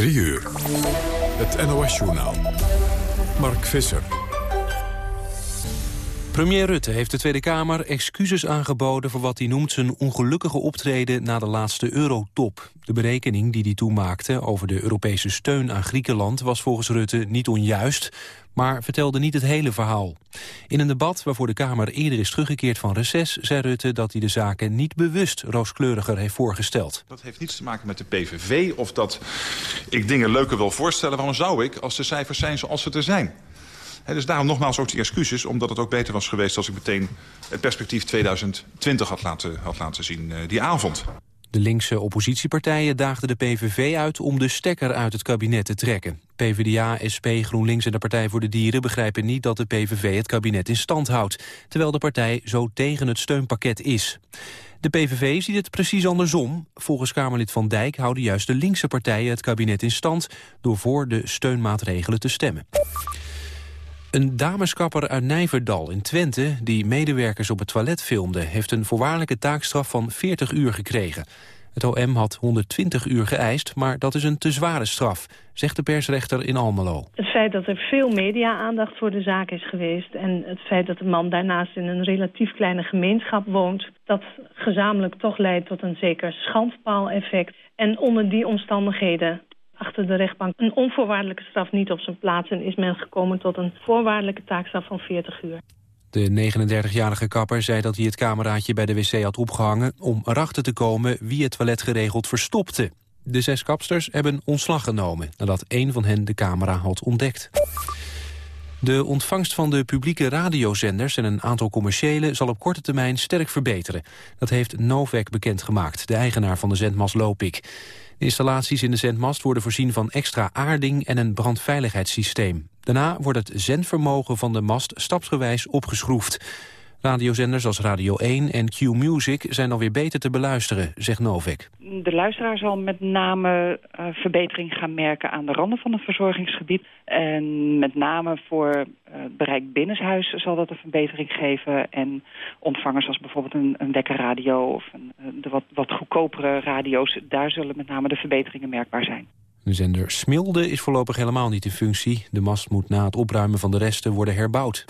3 uur. Het NOS-journaal. Mark Visser. Premier Rutte heeft de Tweede Kamer excuses aangeboden... voor wat hij noemt zijn ongelukkige optreden na de laatste eurotop. De berekening die hij toen maakte over de Europese steun aan Griekenland... was volgens Rutte niet onjuist, maar vertelde niet het hele verhaal. In een debat waarvoor de Kamer eerder is teruggekeerd van reces... zei Rutte dat hij de zaken niet bewust rooskleuriger heeft voorgesteld. Dat heeft niets te maken met de PVV of dat ik dingen leuker wil voorstellen. Waarom zou ik, als de cijfers zijn zoals ze er zijn? dus daarom nogmaals ook die excuses, omdat het ook beter was geweest... als ik meteen het perspectief 2020 had laten, had laten zien uh, die avond. De linkse oppositiepartijen daagden de PVV uit om de stekker uit het kabinet te trekken. PvdA, SP, GroenLinks en de Partij voor de Dieren begrijpen niet dat de PVV het kabinet in stand houdt, terwijl de partij zo tegen het steunpakket is. De PVV ziet het precies andersom. Volgens Kamerlid Van Dijk houden juist de linkse partijen het kabinet in stand door voor de steunmaatregelen te stemmen. Een dameskapper uit Nijverdal in Twente, die medewerkers op het toilet filmde... heeft een voorwaardelijke taakstraf van 40 uur gekregen. Het OM had 120 uur geëist, maar dat is een te zware straf, zegt de persrechter in Almelo. Het feit dat er veel media-aandacht voor de zaak is geweest... en het feit dat de man daarnaast in een relatief kleine gemeenschap woont... dat gezamenlijk toch leidt tot een zeker schandpaal-effect. En onder die omstandigheden achter de rechtbank een onvoorwaardelijke straf niet op zijn plaats... en is men gekomen tot een voorwaardelijke taakstraf van 40 uur. De 39-jarige kapper zei dat hij het cameraatje bij de wc had opgehangen... om erachter te komen wie het toilet geregeld verstopte. De zes kapsters hebben ontslag genomen... nadat één van hen de camera had ontdekt. De ontvangst van de publieke radiozenders en een aantal commerciële zal op korte termijn sterk verbeteren. Dat heeft Novak bekendgemaakt, de eigenaar van de zendmast Lopik. De installaties in de zendmast worden voorzien van extra aarding en een brandveiligheidssysteem. Daarna wordt het zendvermogen van de mast stapsgewijs opgeschroefd. Radiozenders als Radio 1 en Q-Music zijn dan weer beter te beluisteren, zegt Novik. De luisteraar zal met name uh, verbetering gaan merken aan de randen van het verzorgingsgebied. En met name voor uh, bereik binnenshuis zal dat een verbetering geven. En ontvangers als bijvoorbeeld een, een wekkerradio of een, eh, de wat, wat goedkopere radio's... daar zullen met name de verbeteringen merkbaar zijn. De zender Smilde is voorlopig helemaal niet in functie. De mast moet na het opruimen van de resten worden herbouwd.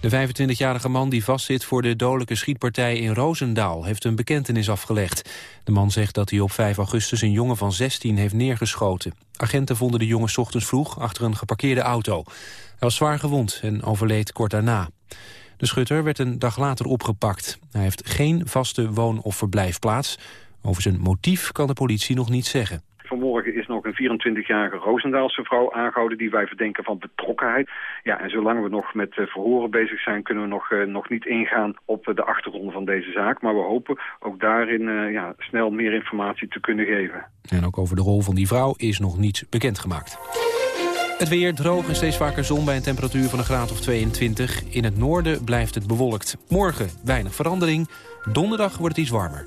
De 25-jarige man die vastzit voor de dodelijke schietpartij in Roosendaal... heeft een bekentenis afgelegd. De man zegt dat hij op 5 augustus een jongen van 16 heeft neergeschoten. Agenten vonden de jongen ochtends vroeg achter een geparkeerde auto. Hij was zwaar gewond en overleed kort daarna. De schutter werd een dag later opgepakt. Hij heeft geen vaste woon- of verblijfplaats. Over zijn motief kan de politie nog niet zeggen. Nog een 24-jarige Roosendaalse vrouw aangehouden... die wij verdenken van betrokkenheid. Ja, en zolang we nog met uh, verhoren bezig zijn... kunnen we nog, uh, nog niet ingaan op uh, de achtergrond van deze zaak. Maar we hopen ook daarin ja, snel meer informatie te kunnen geven. En ook over de rol van die vrouw is nog niets bekendgemaakt. Het weer droog en steeds vaker zon bij een temperatuur van een graad of 22. In het noorden blijft het bewolkt. Morgen weinig verandering. Donderdag wordt het iets warmer.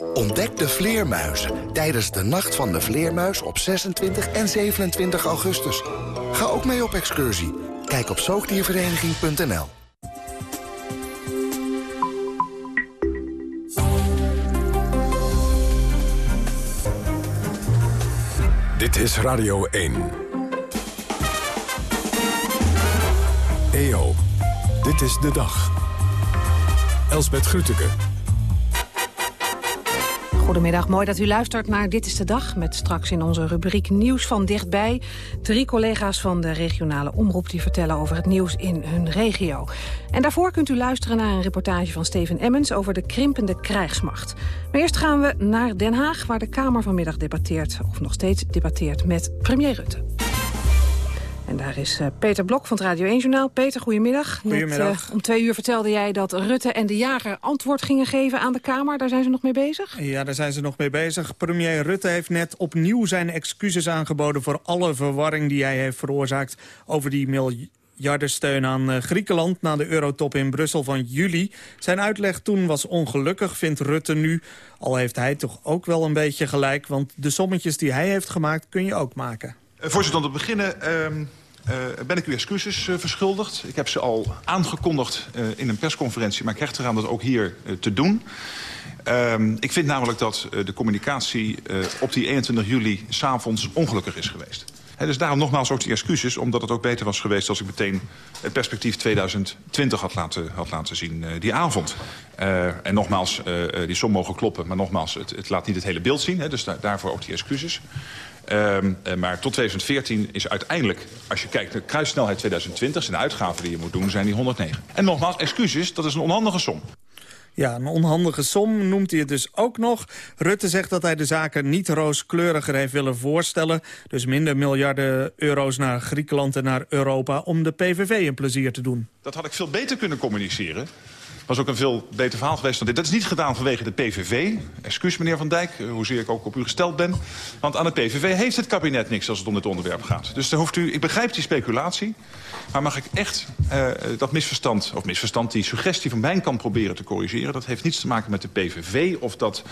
Ontdek de vleermuizen tijdens de Nacht van de Vleermuis op 26 en 27 augustus. Ga ook mee op excursie. Kijk op zoogdiervereniging.nl Dit is Radio 1. EO, dit is de dag. Elsbeth Grütke. Goedemiddag, mooi dat u luistert naar Dit is de Dag... met straks in onze rubriek Nieuws van Dichtbij... drie collega's van de regionale omroep... die vertellen over het nieuws in hun regio. En daarvoor kunt u luisteren naar een reportage van Steven Emmens... over de krimpende krijgsmacht. Maar eerst gaan we naar Den Haag... waar de Kamer vanmiddag debatteert, of nog steeds debatteert, met premier Rutte. En daar is uh, Peter Blok van het Radio 1-journaal. Peter, goedemiddag. Goedemiddag. Net, uh, om twee uur vertelde jij dat Rutte en de jager antwoord gingen geven aan de Kamer. Daar zijn ze nog mee bezig? Ja, daar zijn ze nog mee bezig. Premier Rutte heeft net opnieuw zijn excuses aangeboden... voor alle verwarring die hij heeft veroorzaakt over die miljardensteun aan uh, Griekenland... na de eurotop in Brussel van juli. Zijn uitleg toen was ongelukkig, vindt Rutte nu. Al heeft hij toch ook wel een beetje gelijk... want de sommetjes die hij heeft gemaakt kun je ook maken. Voorzitter, om te beginnen uh, ben ik u excuses uh, verschuldigd. Ik heb ze al aangekondigd uh, in een persconferentie... maar ik hecht eraan dat ook hier te doen. Ehm, ik vind namelijk dat de communicatie op die 21 juli... s'avonds ongelukkig is geweest. Dus daarom nogmaals ook die excuses, omdat het ook beter was geweest... als ik meteen het perspectief 2020 had laten, had laten zien die avond. en nogmaals, die som mogen kloppen, maar nogmaals, het, het laat niet het hele beeld zien. Dus da daarvoor ook die excuses. Uh, maar tot 2014 is uiteindelijk, als je kijkt naar kruissnelheid 2020... zijn de uitgaven die je moet doen, zijn die 109. En nogmaals, excuses, dat is een onhandige som. Ja, een onhandige som noemt hij het dus ook nog. Rutte zegt dat hij de zaken niet rooskleuriger heeft willen voorstellen. Dus minder miljarden euro's naar Griekenland en naar Europa... om de PVV een plezier te doen. Dat had ik veel beter kunnen communiceren was ook een veel beter verhaal geweest dan dit. Dat is niet gedaan vanwege de PVV. Excuus, meneer Van Dijk, hoezeer ik ook op u gesteld ben. Want aan de PVV heeft het kabinet niks als het om dit onderwerp gaat. Dus daar hoeft u, ik begrijp die speculatie. Maar mag ik echt uh, dat misverstand, of misverstand, die suggestie van mijn kant proberen te corrigeren? Dat heeft niets te maken met de PVV of dat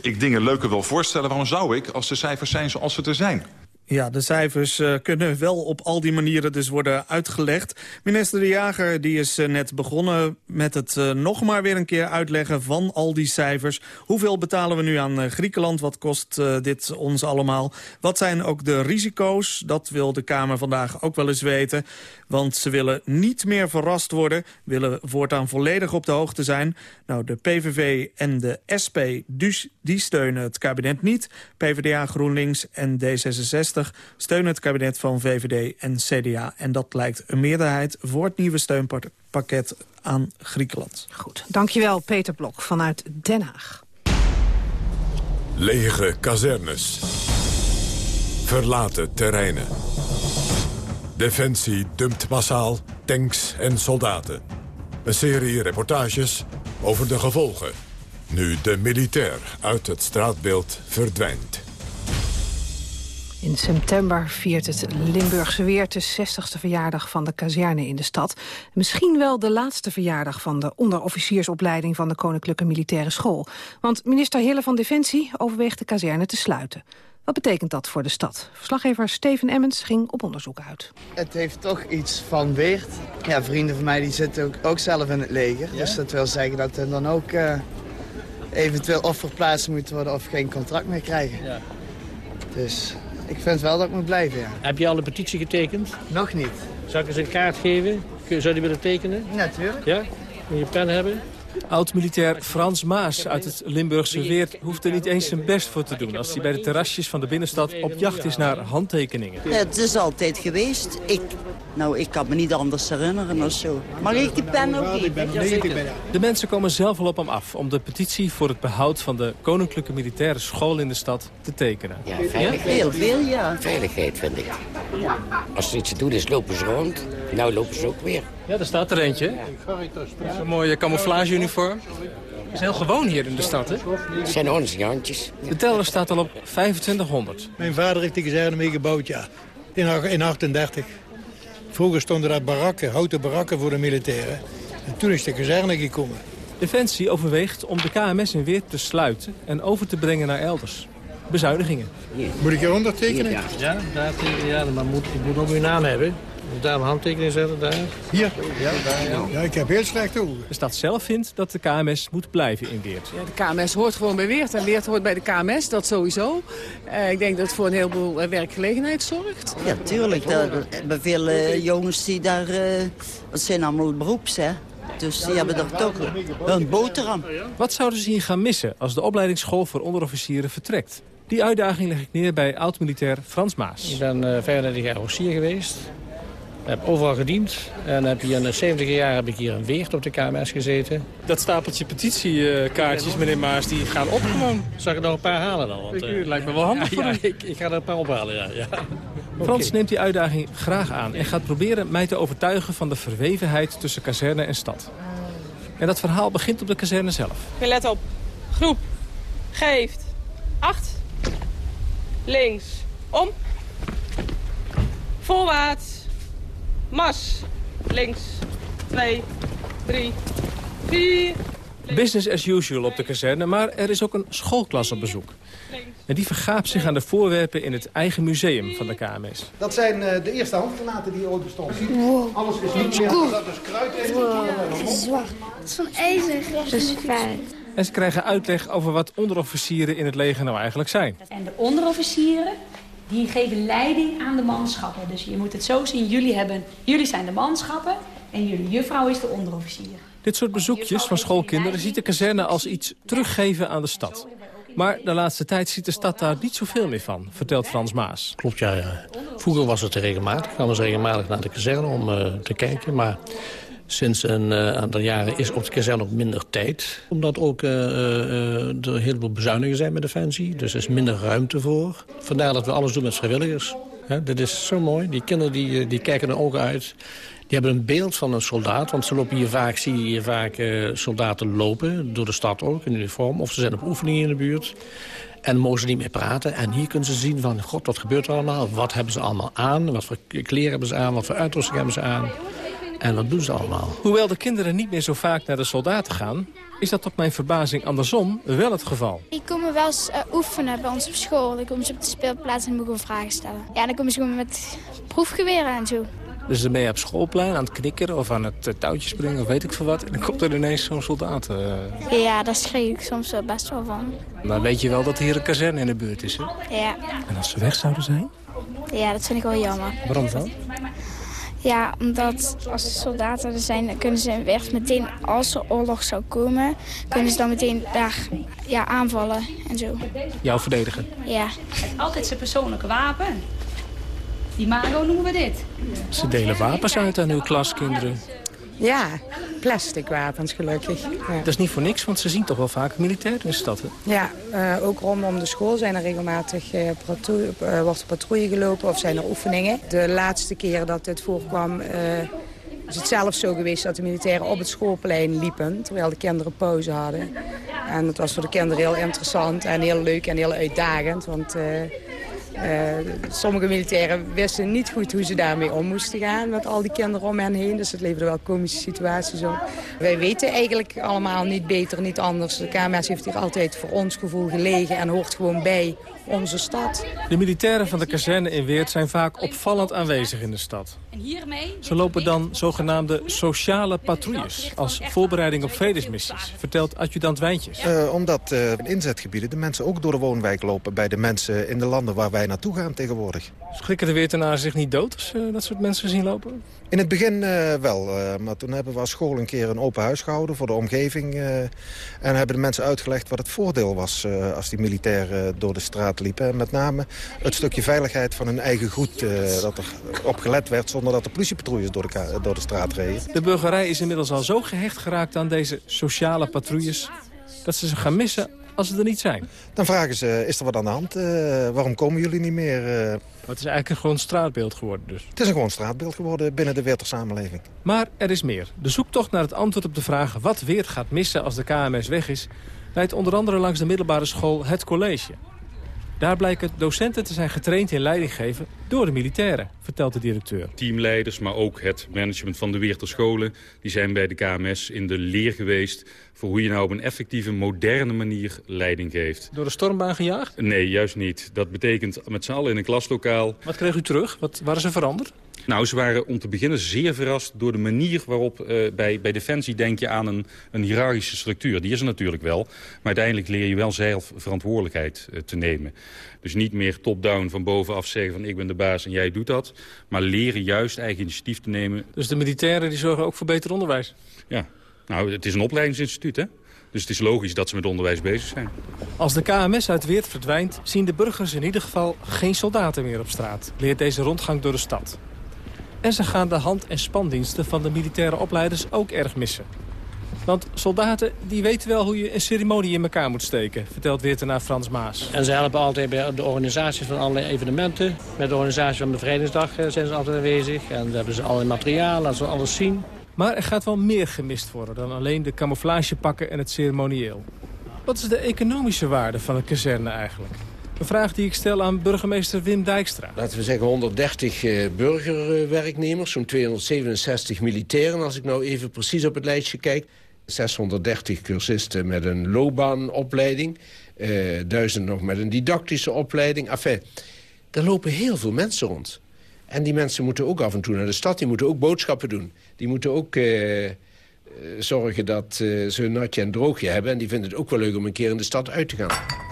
ik dingen leuker wil voorstellen. Waarom zou ik, als de cijfers zijn zoals ze er zijn? Ja, de cijfers uh, kunnen wel op al die manieren dus worden uitgelegd. Minister De Jager die is uh, net begonnen met het uh, nog maar weer een keer uitleggen van al die cijfers. Hoeveel betalen we nu aan Griekenland? Wat kost dit ons allemaal? Wat zijn ook de risico's? Dat wil de Kamer vandaag ook wel eens weten. Want ze willen niet meer verrast worden, willen voortaan volledig op de hoogte zijn. Nou, de PVV en de SP, dus, die steunen het kabinet niet. PvdA, GroenLinks en D66 steunen het kabinet van VVD en CDA. En dat lijkt een meerderheid voor het nieuwe steunpakket aan Griekenland. Goed, dankjewel Peter Blok vanuit Den Haag. Lege kazernes. Verlaten terreinen. Defensie dumpt massaal tanks en soldaten. Een serie reportages over de gevolgen. Nu de militair uit het straatbeeld verdwijnt. In september viert het Limburgse weer de 60ste verjaardag van de kazerne in de stad. Misschien wel de laatste verjaardag van de onderofficiersopleiding van de Koninklijke Militaire School. Want minister Hille van Defensie overweegt de kazerne te sluiten. Wat betekent dat voor de stad? Verslaggever Steven Emmens ging op onderzoek uit. Het heeft toch iets van Weert. Ja, vrienden van mij die zitten ook, ook zelf in het leger. Ja? Dus dat wil zeggen dat er dan ook uh, eventueel of verplaatst moet worden of geen contract meer krijgen. Ja. Dus ik vind wel dat ik moet blijven, ja. Heb je al een petitie getekend? Nog niet. Zal ik eens een kaart geven? Zou je die willen tekenen? Natuurlijk. Ja? Moet je pen hebben? Oud-militair Frans Maas uit het Limburgse Weert hoeft er niet eens zijn best voor te doen... als hij bij de terrasjes van de binnenstad op jacht is naar handtekeningen. Het is altijd geweest. Ik, nou, ik kan me niet anders herinneren of zo. Mag ik die pen ook geven? De mensen komen zelf al op hem af om de petitie voor het behoud van de Koninklijke Militaire School in de stad te tekenen. Ja, veiligheid. Heel veel, ja. Veiligheid, vind ik. Als er iets te doen is, lopen ze rond. Nou lopen ze ook weer. Ja, er staat er eentje. Ja. Zo'n mooie camouflageuniform. Dat is heel gewoon hier in de stad, hè? Het zijn onze handjes. De teller staat al op 2500. Mijn vader heeft die kazerne mee gebouwd, ja. In, in 38. Vroeger stonden daar barakken, houten barakken voor de militairen. En toen is de kazerne gekomen. Defensie overweegt om de KMS in Weert te sluiten en over te brengen naar elders. Bezuinigingen. Moet ik je ondertekenen? Ja, ja, ja maar moet, ik moet ook uw naam hebben. Moet daar een handtekening zetten, daar? Hier? Ja, daar, ja. ja, ik heb heel slechte ogen. De stad zelf vindt dat de KMS moet blijven in Weert. Ja, de KMS hoort gewoon bij Weert en Weert hoort bij de KMS, dat sowieso. Uh, ik denk dat het voor een heleboel uh, werkgelegenheid zorgt. Ja, tuurlijk. Hebben veel uh, jongens die daar... dat zijn allemaal beroeps, hè. Dus die hebben er toch een boterham. Wat zouden ze hier gaan missen als de opleidingsschool voor onderofficieren vertrekt? Die uitdaging leg ik neer bij oud-militair Frans Maas. Ik ben uh, 35 jaar officier geweest. Ik heb overal gediend. En heb hier in de 70 jaar heb ik hier een Weert op de KMS gezeten. Dat stapeltje petitiekaartjes, meneer Maas, die gaan op gewoon. Zal ik er nog een paar halen dan? Want, uh, lijkt me wel handig ja, voor ja, ik, ik, ga er een paar ophalen, ja. ja. Frans neemt die uitdaging graag aan en gaat proberen mij te overtuigen van de verwevenheid tussen kazerne en stad. En dat verhaal begint op de kazerne zelf. Oké, let op. Groep. Geeft. Acht. Links. Om. Voorwaarts. Mars. Links. Twee. Drie. Vier. Business as usual op de kazerne, maar er is ook een schoolklas op bezoek. En die vergaapt zich aan de voorwerpen in het eigen museum van de KMS. Dat zijn uh, de eerste handgranaten die ooit bestonden. Wow. Alles is niet meer, dat is kruid en wow. Het is zwart. Het is van ijzer. Dat is fijn. En ze krijgen uitleg over wat onderofficieren in het leger nou eigenlijk zijn. En de onderofficieren, die geven leiding aan de manschappen. Dus je moet het zo zien, jullie, hebben, jullie zijn de manschappen en jullie juffrouw is de onderofficier. Dit soort bezoekjes van schoolkinderen ziet de kazerne als iets teruggeven aan de stad. Maar de laatste tijd ziet de stad daar niet zoveel meer van, vertelt Frans Maas. Klopt, ja. ja. Vroeger was het regelmatig. Gaan we regelmatig naar de kazerne om uh, te kijken. Maar sinds een uh, aantal jaren is op de kazerne ook minder tijd. Omdat ook uh, uh, er heel veel bezuinigen zijn met Defensie. Dus er is minder ruimte voor. Vandaar dat we alles doen met vrijwilligers. He, dit is zo mooi. Die kinderen die, die kijken er ogen uit. Die hebben een beeld van een soldaat. Want ze lopen hier vaak, zie je hier vaak soldaten lopen. Door de stad ook, in uniform. Of ze zijn op oefeningen in de buurt. En mogen ze niet meer praten. En hier kunnen ze zien van, god, wat gebeurt er allemaal? Wat hebben ze allemaal aan? Wat voor kleren hebben ze aan? Wat voor uitrusting hebben ze aan? En wat doen ze allemaal? Hoewel de kinderen niet meer zo vaak naar de soldaten gaan... is dat tot mijn verbazing andersom wel het geval. Die komen wel eens uh, oefenen bij ons op school. Dan komen ze op de speelplaats en mogen vragen stellen. Ja, dan komen ze gewoon met proefgeweren en zo. Dus dan ben je op schoolplein aan het knikkeren of aan het uh, touwtje springen of weet ik veel wat. En dan komt er ineens zo'n soldaat. Uh... Ja, daar schreef ik soms best wel van. Dan weet je wel dat hier een kazerne in de buurt is, hè? Ja. En als ze weg zouden zijn? Ja, dat vind ik wel jammer. Waarom dan? Ja, omdat als de soldaten er zijn, dan kunnen ze weg meteen, als er oorlog zou komen, kunnen ze dan meteen daar ja, aanvallen en zo. Jou verdedigen? Ja. Altijd zijn persoonlijke wapen. Die Mago noemen we dit. Ze delen wapens uit aan uw klaskinderen. Ja, plastic wapens gelukkig. Ja. Dat is niet voor niks, want ze zien toch wel vaak militairen in de stad. Hè? Ja, uh, ook rondom de school zijn er regelmatig uh, patrouille, uh, wordt er patrouille gelopen of zijn er oefeningen. De laatste keer dat dit voorkwam is het zelfs zo geweest dat de militairen op het schoolplein liepen... terwijl de kinderen pauze hadden. En dat was voor de kinderen heel interessant en heel leuk en heel uitdagend, want... Uh, sommige militairen wisten niet goed hoe ze daarmee om moesten gaan met al die kinderen om hen heen. Dus het leverde wel komische situaties op. Wij weten eigenlijk allemaal niet beter, niet anders. De KMS heeft hier altijd voor ons gevoel gelegen en hoort gewoon bij onze stad. De militairen van de kazerne in Weert zijn vaak opvallend aanwezig in de stad. Ze lopen dan zogenaamde sociale patrouilles... als voorbereiding op vredesmissies, vertelt adjudant Wijntjes. Uh, omdat uh, in inzetgebieden de mensen ook door de woonwijk lopen... bij de mensen in de landen waar wij naartoe gaan tegenwoordig. Schrikken de Weertenaren zich niet dood als uh, dat soort mensen zien lopen? In het begin wel, maar toen hebben we als school een keer een open huis gehouden... voor de omgeving en hebben de mensen uitgelegd wat het voordeel was... als die militairen door de straat liepen. En met name het stukje veiligheid van hun eigen goed, dat er op gelet werd zonder dat de politiepatrouilles door de, door de straat reden. De burgerij is inmiddels al zo gehecht geraakt aan deze sociale patrouilles... dat ze ze gaan missen als ze er niet zijn. Dan vragen ze, is er wat aan de hand? Uh, waarom komen jullie niet meer? Uh... Het is eigenlijk een gewoon straatbeeld geworden dus. Het is een gewoon straatbeeld geworden binnen de Weerter samenleving. Maar er is meer. De zoektocht naar het antwoord op de vraag wat Weert gaat missen als de KMS weg is... leidt onder andere langs de middelbare school Het College. Daar blijken docenten te zijn getraind in leidinggeven door de militairen, vertelt de directeur. Teamleiders, maar ook het management van de Weerterscholen... die zijn bij de KMS in de leer geweest... voor hoe je nou op een effectieve, moderne manier leiding geeft. Door de stormbaan gejaagd? Nee, juist niet. Dat betekent met z'n allen in een klaslokaal... Wat kreeg u terug? Wat waren ze veranderd? Nou, ze waren om te beginnen zeer verrast door de manier waarop uh, bij, bij Defensie denk je aan een, een hiërarchische structuur. Die is er natuurlijk wel, maar uiteindelijk leer je wel zelf verantwoordelijkheid uh, te nemen. Dus niet meer top-down van bovenaf zeggen van ik ben de baas en jij doet dat. Maar leren juist eigen initiatief te nemen. Dus de militairen die zorgen ook voor beter onderwijs? Ja, nou het is een opleidingsinstituut hè. Dus het is logisch dat ze met onderwijs bezig zijn. Als de KMS uit Weert verdwijnt, zien de burgers in ieder geval geen soldaten meer op straat. Leert deze rondgang door de stad. En ze gaan de hand- en spandiensten van de militaire opleiders ook erg missen. Want soldaten die weten wel hoe je een ceremonie in elkaar moet steken... vertelt weertenaar Frans Maas. En ze helpen altijd bij de organisatie van allerlei evenementen. Met de organisatie van Bevrijdingsdag eh, zijn ze altijd aanwezig. En dan hebben ze allerlei materiaal, laten ze alles zien. Maar er gaat wel meer gemist worden dan alleen de camouflagepakken en het ceremonieel. Wat is de economische waarde van een kazerne eigenlijk? Een vraag die ik stel aan burgemeester Wim Dijkstra. Laten we zeggen 130 uh, burgerwerknemers, zo'n 267 militairen... als ik nou even precies op het lijstje kijk. 630 cursisten met een loopbaanopleiding. Uh, duizend nog met een didactische opleiding. Enfin, er lopen heel veel mensen rond. En die mensen moeten ook af en toe naar de stad. Die moeten ook boodschappen doen. Die moeten ook uh, uh, zorgen dat ze een natje en droogje hebben. En die vinden het ook wel leuk om een keer in de stad uit te gaan.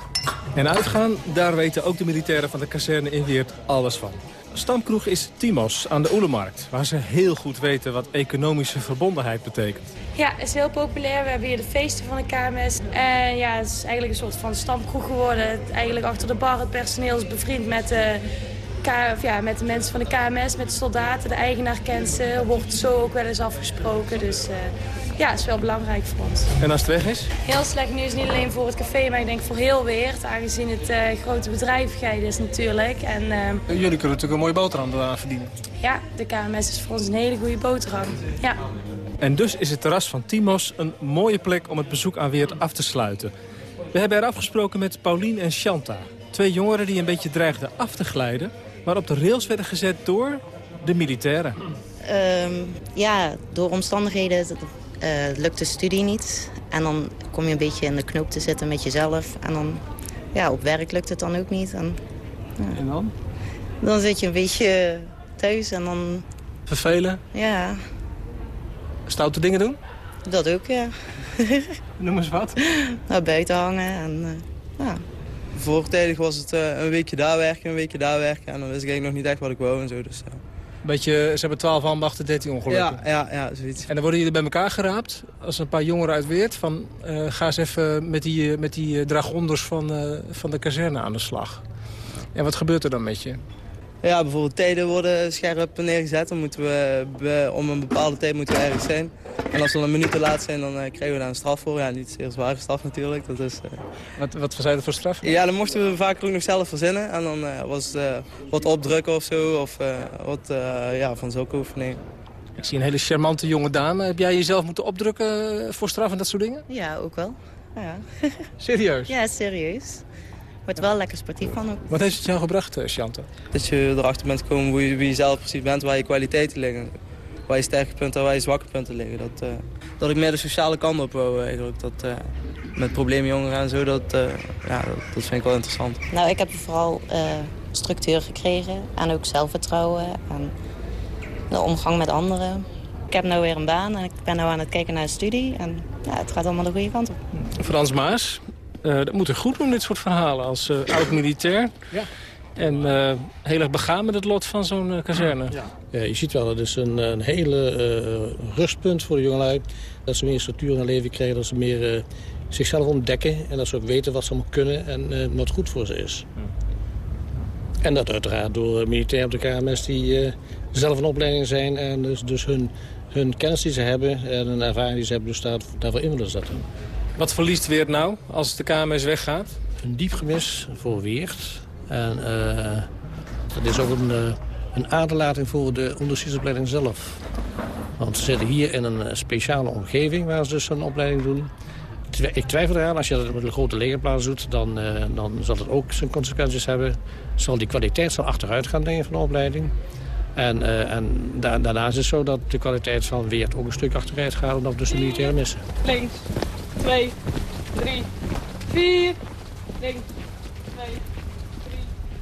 En uitgaan, daar weten ook de militairen van de kazerne in Weert alles van. Stamkroeg is Timos aan de Oelemarkt, waar ze heel goed weten wat economische verbondenheid betekent. Ja, het is heel populair. We hebben hier de feesten van de KMS. En ja, het is eigenlijk een soort van stamkroeg geworden. Eigenlijk achter de bar, het personeel is bevriend met de, K, ja, met de mensen van de KMS, met de soldaten. De eigenaar kent ze, wordt zo ook wel eens afgesproken. Dus uh, ja, het is wel belangrijk voor ons. En als het weg is? Heel slecht nieuws, niet alleen voor het café, maar ik denk voor heel Weert. Aangezien het uh, grote bedrijvigheid is natuurlijk. En, uh, Jullie kunnen natuurlijk een mooie boterham eraan verdienen. Ja, de KMS is voor ons een hele goede boterham. Ja. En dus is het terras van Timos een mooie plek om het bezoek aan Weert af te sluiten. We hebben er afgesproken met Paulien en Shanta. Twee jongeren die een beetje dreigden af te glijden... maar op de rails werden gezet door de militairen. Um, ja, door omstandigheden uh, lukt de studie niet. En dan kom je een beetje in de knoop te zitten met jezelf. En dan, ja, op werk lukt het dan ook niet. En, ja. en dan? Dan zit je een beetje thuis en dan... Vervelen? Ja. Stoute dingen doen? Dat ook, ja. Noem eens wat. Nou, buiten hangen en uh, ja. Voortijdig was het uh, een weekje daar werken, een weekje daar werken. En dan wist ik eigenlijk nog niet echt wat ik wou en zo. Dus. Beetje, ze hebben 12 ambachten, 13 ongelukken. Ja, ja, ja, zoiets. En dan worden jullie bij elkaar geraapt als een paar jongeren uit Weert... van uh, ga eens even met die, met die dragonders van, van de kazerne aan de slag. En wat gebeurt er dan met je? Ja, bijvoorbeeld tijden worden scherp neergezet. Dan moeten we, om een bepaalde tijd moeten we ergens zijn. En als we een minuut te laat zijn, dan uh, krijgen we daar een straf voor. Ja, niet zeer zware straf natuurlijk. Dat is, uh... wat, wat zijn dat voor straf? Ja, dan mochten we vaak ook nog zelf verzinnen. En dan uh, was het wat opdrukken of zo. Of wat ja, van zulke oefeningen. Ik zie een hele charmante jonge dame. Heb jij jezelf moeten opdrukken voor straf en dat soort dingen? Ja, ook wel. Ja. serieus? Ja, serieus. Wordt wel lekker sportief van ook. Wat heeft het jou gebracht, Chante? Dat je erachter bent gekomen wie, wie je zelf precies bent, waar je kwaliteiten liggen. Waar je sterke punten en waar je zwakke punten liggen. Dat, uh, dat ik meer de sociale kant op wou eigenlijk. Dat, uh, met probleemjongeren en zo, dat, uh, ja, dat, dat, vind ik wel interessant. Nou, ik heb vooral structuur gekregen en ook zelfvertrouwen en de omgang met anderen. Ik heb nu weer een baan en ik ben nu aan het kijken naar een studie. En ja, het gaat allemaal de goede kant op. Frans Maas, dat moet er goed doen, dit soort verhalen, als uh, oud-militair. Ja. En uh, heel erg begaan met het lot van zo'n kazerne. Ja. ja. je ziet wel, het is een, een hele rustpunt voor de jongelui. Dat ze meer structuur in hun leven krijgen, dat ze meer zichzelf ontdekken. En dat ze ook weten wat ze allemaal kunnen en wat goed voor ze is. Ja. En dat uiteraard door militairen op de KMS die zelf een opleiding zijn. En dus, dus hun, hun kennis die ze hebben en hun ervaring die ze hebben, dus daar, daarvoor in willen zetten. Wat verliest Weert nou als de KMS weggaat? Een diep gemis voor Weert. En uh, dat is ook een, uh, een aderlating voor de onderzoeksopleiding zelf. Want ze zitten hier in een speciale omgeving waar ze dus een opleiding doen. Ik twijfel eraan, als je dat met een grote legerplaats doet, dan, uh, dan zal het ook zijn consequenties hebben. Zal die kwaliteit zal achteruit gaan, denk ik, van de opleiding. En, uh, en da daarnaast is het zo dat de kwaliteit van Weert ook een stuk achteruit gaat, omdat dus de militairen missen. Links. 2, 3, 4. Links. 2, 3.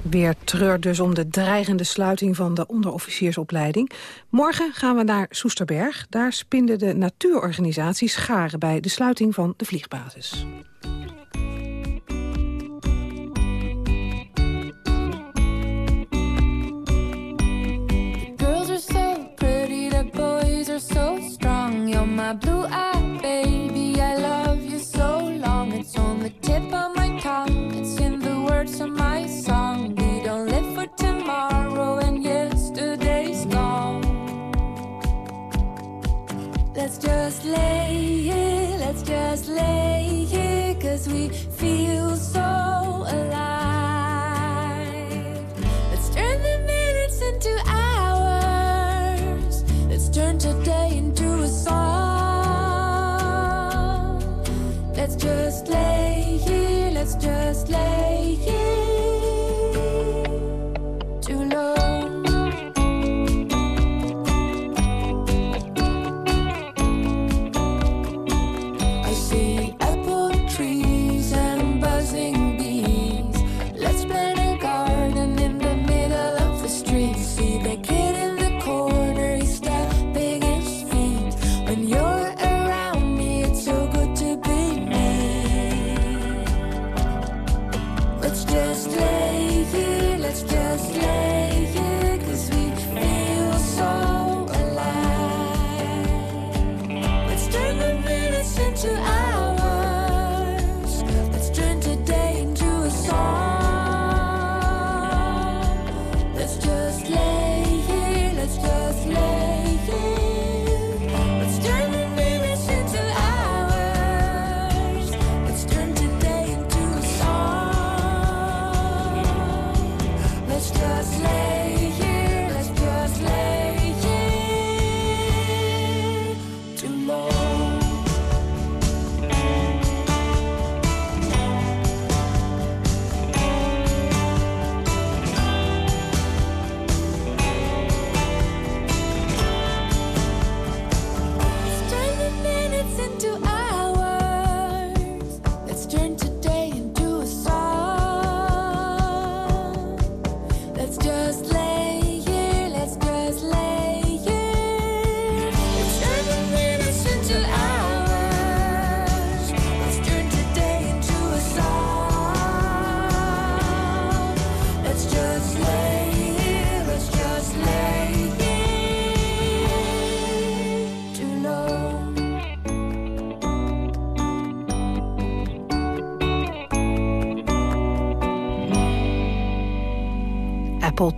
Weer treur dus om de dreigende sluiting van de onderofficiersopleiding. Morgen gaan we naar Soesterberg. Daar spinden de natuurorganisaties scharen bij de sluiting van de vliegbasis. Girls are so pretty, the boys are so strong. You're my blue eye, words of my song. We don't live for tomorrow, and yesterday's gone. Let's just lay it, let's just lay to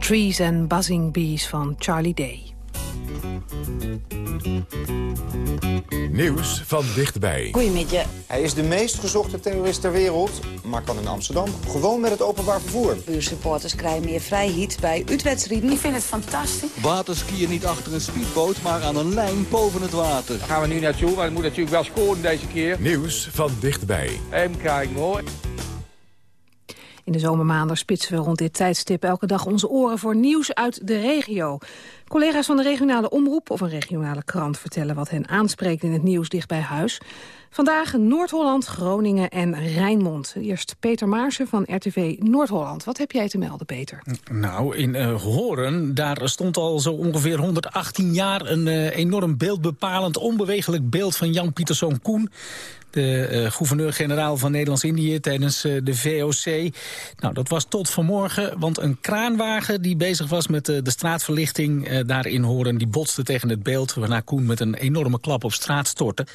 Trees and Buzzing Bees van Charlie Day. Nieuws van dichtbij. Goedemiddag. Hij is de meest gezochte terrorist ter wereld, maar kan in Amsterdam gewoon met het openbaar vervoer. Buursupporters krijgen meer vrijheid bij uitwedstrijden. Ik vind het fantastisch. Waterskiën niet achter een speedboot, maar aan een lijn boven het water. Daar gaan we nu naartoe, maar het moet natuurlijk wel scoren deze keer. Nieuws van dichtbij. Even kijken hoor. In de zomermaanden spitsen we rond dit tijdstip elke dag onze oren voor nieuws uit de regio. Collega's van de regionale omroep of een regionale krant vertellen wat hen aanspreekt in het nieuws dicht bij huis. Vandaag Noord-Holland, Groningen en Rijnmond. Eerst Peter Maarsen van RTV Noord-Holland. Wat heb jij te melden, Peter? Nou, in eh, Horen, daar stond al zo ongeveer 118 jaar... een eh, enorm beeldbepalend, onbewegelijk beeld van Jan Pieterszoon Koen de eh, gouverneur-generaal van Nederlands-Indië tijdens eh, de VOC. Nou, dat was tot vanmorgen, want een kraanwagen die bezig was met eh, de straatverlichting eh, daar in Horen, die botste tegen het beeld, waarna Koen met een enorme klap op straat stortte.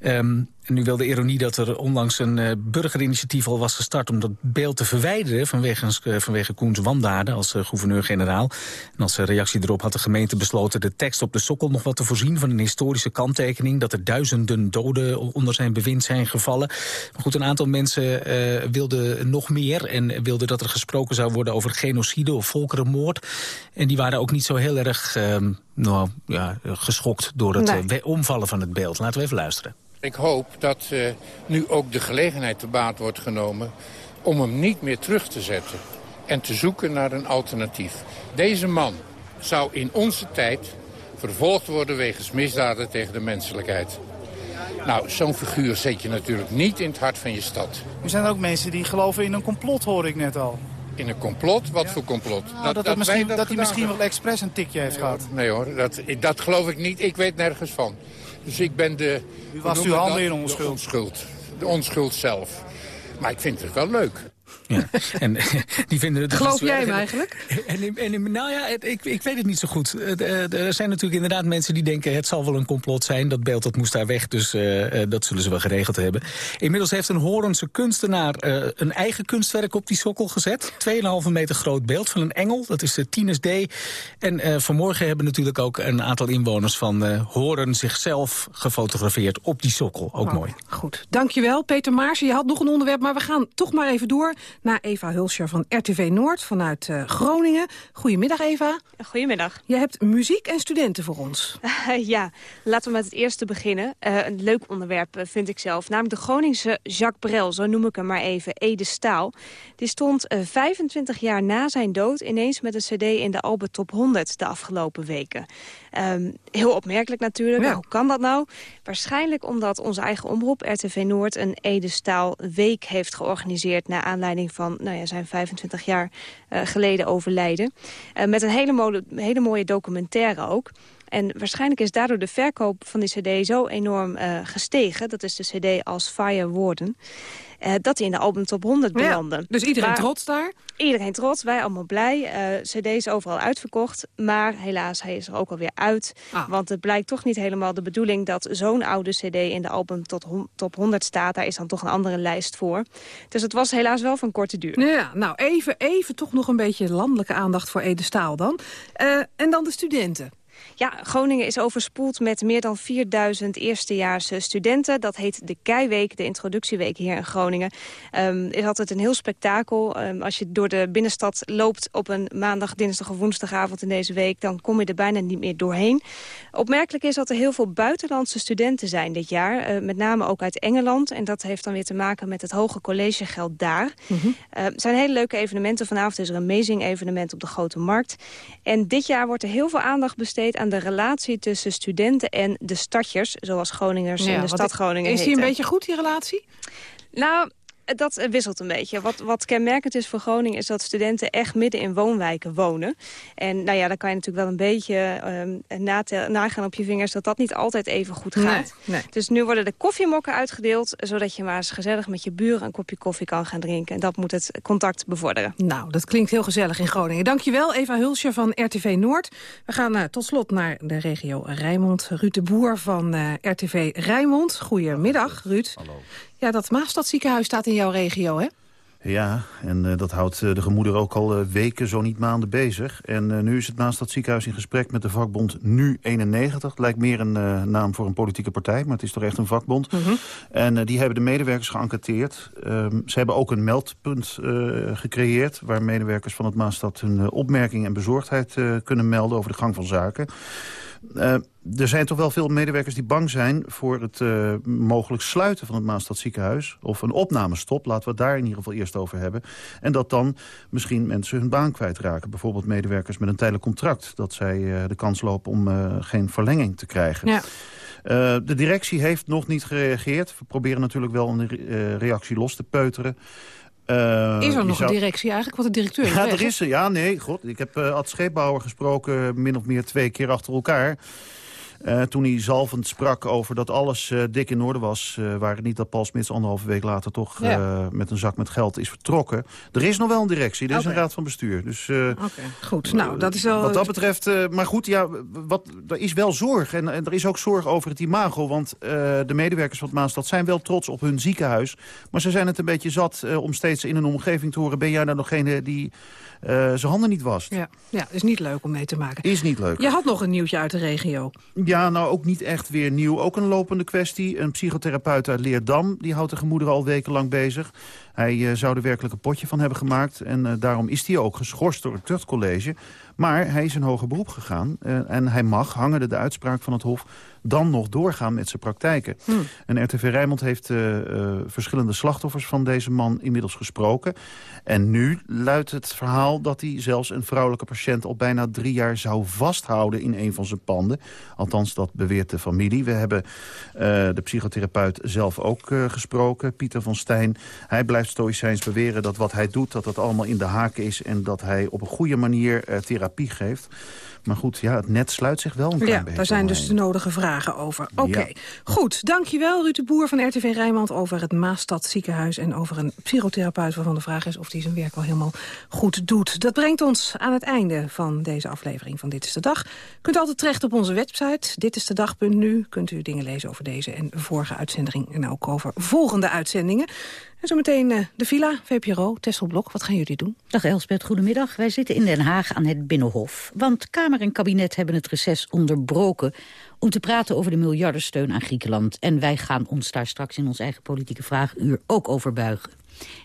Ehm, en nu wil de ironie dat er onlangs een eh, burgerinitiatief al was gestart... om dat beeld te verwijderen vanwege, eh, vanwege Koens wandaden als eh, gouverneur-generaal. En als reactie erop had de gemeente besloten de tekst op de sokkel nog wat te voorzien... van een historische kanttekening dat er duizenden doden onder zijn bewind zijn gevallen. Maar goed, een aantal mensen wilden nog meer... en wilden dat er gesproken zou worden over genocide of volkerenmoord. En die waren ook niet zo heel erg ehm, nou, ja, geschokt door het Nee. omvallen van het beeld. Laten we even luisteren. Ik hoop dat eh, nu ook de gelegenheid te baat wordt genomen om hem niet meer terug te zetten en te zoeken naar een alternatief. Deze man zou in onze tijd vervolgd worden wegens misdaden tegen de menselijkheid. Nou, zo'n figuur zet je natuurlijk niet in het hart van je stad. Er zijn ook mensen die geloven in een complot, hoor ik net al. In een complot? Wat voor complot? Nou, dat, dat, dat hij misschien wel expres een tikje heeft gehad. Nee hoor, dat, dat geloof ik niet. Ik weet nergens van. Dus ik ben de... U was uw handen in onschuld. De onschuld. De onschuld zelf. Maar ik vind het wel leuk. Ja, en die vinden het... Geloof dus jij erg. hem eigenlijk? En, en, nou ja, het- ik, ik weet het niet zo goed. Eh, Er zijn natuurlijk inderdaad mensen die denken... het zal wel een complot zijn, dat beeld dat moest daar weg... dus eh, eh, dat zullen ze wel geregeld hebben. Inmiddels heeft een Horense kunstenaar een eigen kunstwerk op die sokkel gezet. 2,5 meter groot beeld van een engel, dat is de Tines D. En vanmorgen hebben natuurlijk ook een aantal inwoners van Horen... zichzelf gefotografeerd op die sokkel. Ook Oh, mooi. Goed, dankjewel Peter Maarsen. Je had nog een onderwerp, maar we gaan toch maar even door... naar Eva Hulscher van RTV Noord vanuit eh, Groningen. Goedemiddag Eva. Goedemiddag. Je hebt muziek en studenten voor ons. ja, laten we met het eerste beginnen. Eh, een leuk onderwerp eh, vind ik zelf. Namelijk de Groningse Jacques Brel, zo noem ik hem maar even, Ede Staal. Die stond eh, 25 jaar na zijn dood ineens met een cd in de Albert Top 100 de afgelopen weken. Ehm, heel opmerkelijk natuurlijk. Ja. Hoe kan dat nou? Waarschijnlijk omdat onze eigen omroep RTV Noord een Ede Staal week heeft georganiseerd... naar aanleiding aanleiding van nou ja, zijn 25 jaar uh, geleden overlijden. Uh, met een hele, mo hele mooie documentaire ook. En waarschijnlijk is daardoor de verkoop van die cd zo enorm uh, gestegen. Dat is de cd als Fire Warden. Uh, dat hij in de album top 100 belandde. Ja, dus iedereen maar, trots daar? Iedereen trots, wij allemaal blij. Uh, cd is overal uitverkocht. Maar helaas, hij is er ook alweer uit. Ah. Want het blijkt toch niet helemaal de bedoeling... dat zo'n oude cd in de album tot top 100 staat. Daar is dan toch een andere lijst voor. Dus het was helaas wel van korte duur. Ja, nou even, even toch nog een beetje landelijke aandacht voor Ede Staal dan. Uh, en dan de studenten. Ja, Groningen is overspoeld met meer dan 4000 eerstejaars studenten. Dat heet de Keiweek, de introductieweek hier in Groningen. Um, is altijd een heel spektakel. Um, als je door de binnenstad loopt op een maandag, dinsdag of woensdagavond in deze week... dan kom je er bijna niet meer doorheen. Opmerkelijk is dat er heel veel buitenlandse studenten zijn dit jaar. Uh, met name ook uit Engeland. En dat heeft dan weer te maken met het hoge collegegeld daar. Mm -hmm. uh, het zijn hele leuke evenementen. Vanavond is er een amazing evenement op de Grote Markt. En dit jaar wordt er heel veel aandacht besteed aan de relatie tussen studenten en de stadjers, zoals Groningers ja, in de stad Groningen Is die een beetje goed, die relatie? Nou, dat wisselt een beetje. Wat, wat kenmerkend is voor Groningen is dat studenten echt midden in woonwijken wonen. En nou ja, dan kan je natuurlijk wel een beetje um, nagaan op je vingers... dat dat niet altijd even goed gaat. Nee, nee. Dus nu worden de koffiemokken uitgedeeld... zodat je maar eens gezellig met je buren een kopje koffie kan gaan drinken. En dat moet het contact bevorderen. Nou, dat klinkt heel gezellig in Groningen. Dankjewel, Eva Hulsje van RTV Noord. We gaan uh, tot slot naar de regio Rijnmond. Ruud de Boer van uh, RTV Rijnmond. Goedemiddag, Ruud. Hallo. Ja, dat Maastadziekenhuis staat in jouw regio, hè? Ja, en uh, dat houdt uh, de gemoeder ook al uh, weken, zo niet maanden bezig. En nu is het Maastadziekenhuis in gesprek met de vakbond Nu91. Lijkt meer een naam voor een politieke partij, maar het is toch echt een vakbond. -huh. En die hebben de medewerkers geënquêteerd. Ehm, ze hebben ook een meldpunt gecreëerd... waar medewerkers van het Maastad hun opmerking en bezorgdheid kunnen melden... over de gang van zaken. Uh, er zijn toch wel veel medewerkers die bang zijn... voor het uh, mogelijk sluiten van het Maastad ziekenhuis. Of een opnamestop, laten we het daar in ieder geval eerst over hebben. En dat dan misschien mensen hun baan kwijtraken. Bijvoorbeeld medewerkers met een tijdelijk contract. Dat zij uh, de kans lopen om geen verlenging te krijgen. Ja. Uh, de directie heeft nog niet gereageerd. We proberen natuurlijk wel een re reactie los te peuteren. Uh, is er nog zou... een directie eigenlijk? Wat de directeur Ja, er is er. Ja, nee, god. Ik heb uh, Ad Scheepbouwer gesproken min of meer twee keer achter elkaar. Uh, toen hij zalvend sprak over dat alles uh, dik in orde was... Uh, waar het niet dat Paul Smits anderhalve week later toch ja. met een zak met geld is vertrokken. Er is nog wel een directie, er is okay. een raad van bestuur. Dus, Oké, okay. goed. Nou, dat is wel... Wat dat betreft, maar goed, ja, wat, er is wel zorg. En, en, er is ook zorg over het imago. Want de medewerkers van het Maastad zijn wel trots op hun ziekenhuis. Maar ze zijn het een beetje zat om steeds in een omgeving te horen... ben jij nou degene die zijn handen niet wast. Ja, ja, is niet leuk om mee te maken. Is niet leuk. Je had nog een nieuwtje uit de regio. Ja, nou ook niet echt weer nieuw. Ook een lopende kwestie. Een psychotherapeut uit Leerdam, die houdt de gemoederen al wekenlang bezig. Hij uh, zou er werkelijk een potje van hebben gemaakt. En uh, daarom is hij ook geschorst door het tuchtcollege. Maar hij is een hoger beroep gegaan. Uh, en hij mag, hangende de uitspraak van het Hof dan nog doorgaan met zijn praktijken. Hmm. En RTV Rijnmond heeft uh, uh, verschillende slachtoffers van deze man inmiddels gesproken. En nu luidt het verhaal dat hij zelfs een vrouwelijke patiënt... al bijna drie jaar zou vasthouden in een van zijn panden. Althans, dat beweert de familie. We hebben uh, de psychotherapeut zelf ook gesproken, Pieter van Stijn. Hij blijft stoïcijns beweren dat wat hij doet... dat dat allemaal in de haken is en dat hij op een goede manier therapie geeft. Maar goed, ja, het net sluit zich wel een klein ja, beetje. daar zijn dus de nodige vragen over. Oké, okay. ja. goed. Dankjewel Ruud de Boer van RTV Rijnmond... over het Maastad ziekenhuis en over een psychotherapeut... waarvan de vraag is of hij zijn werk al helemaal goed doet. Dat brengt ons aan het einde van deze aflevering van Dit is de Dag. Kunt altijd terecht op onze website, ditisdedag.nu. Kunt u dingen lezen over deze en vorige uitzending... en ook over volgende uitzendingen. En zometeen uh, de Villa, VPRO, Tesselblok. Wat gaan jullie doen? Dag Elspeth, goedemiddag. Wij zitten in Den Haag aan het Binnenhof. Want Kamer en kabinet hebben het reces onderbroken... om te praten over de miljardensteun aan Griekenland. En wij gaan ons daar straks in ons eigen politieke vraaguur ook over buigen.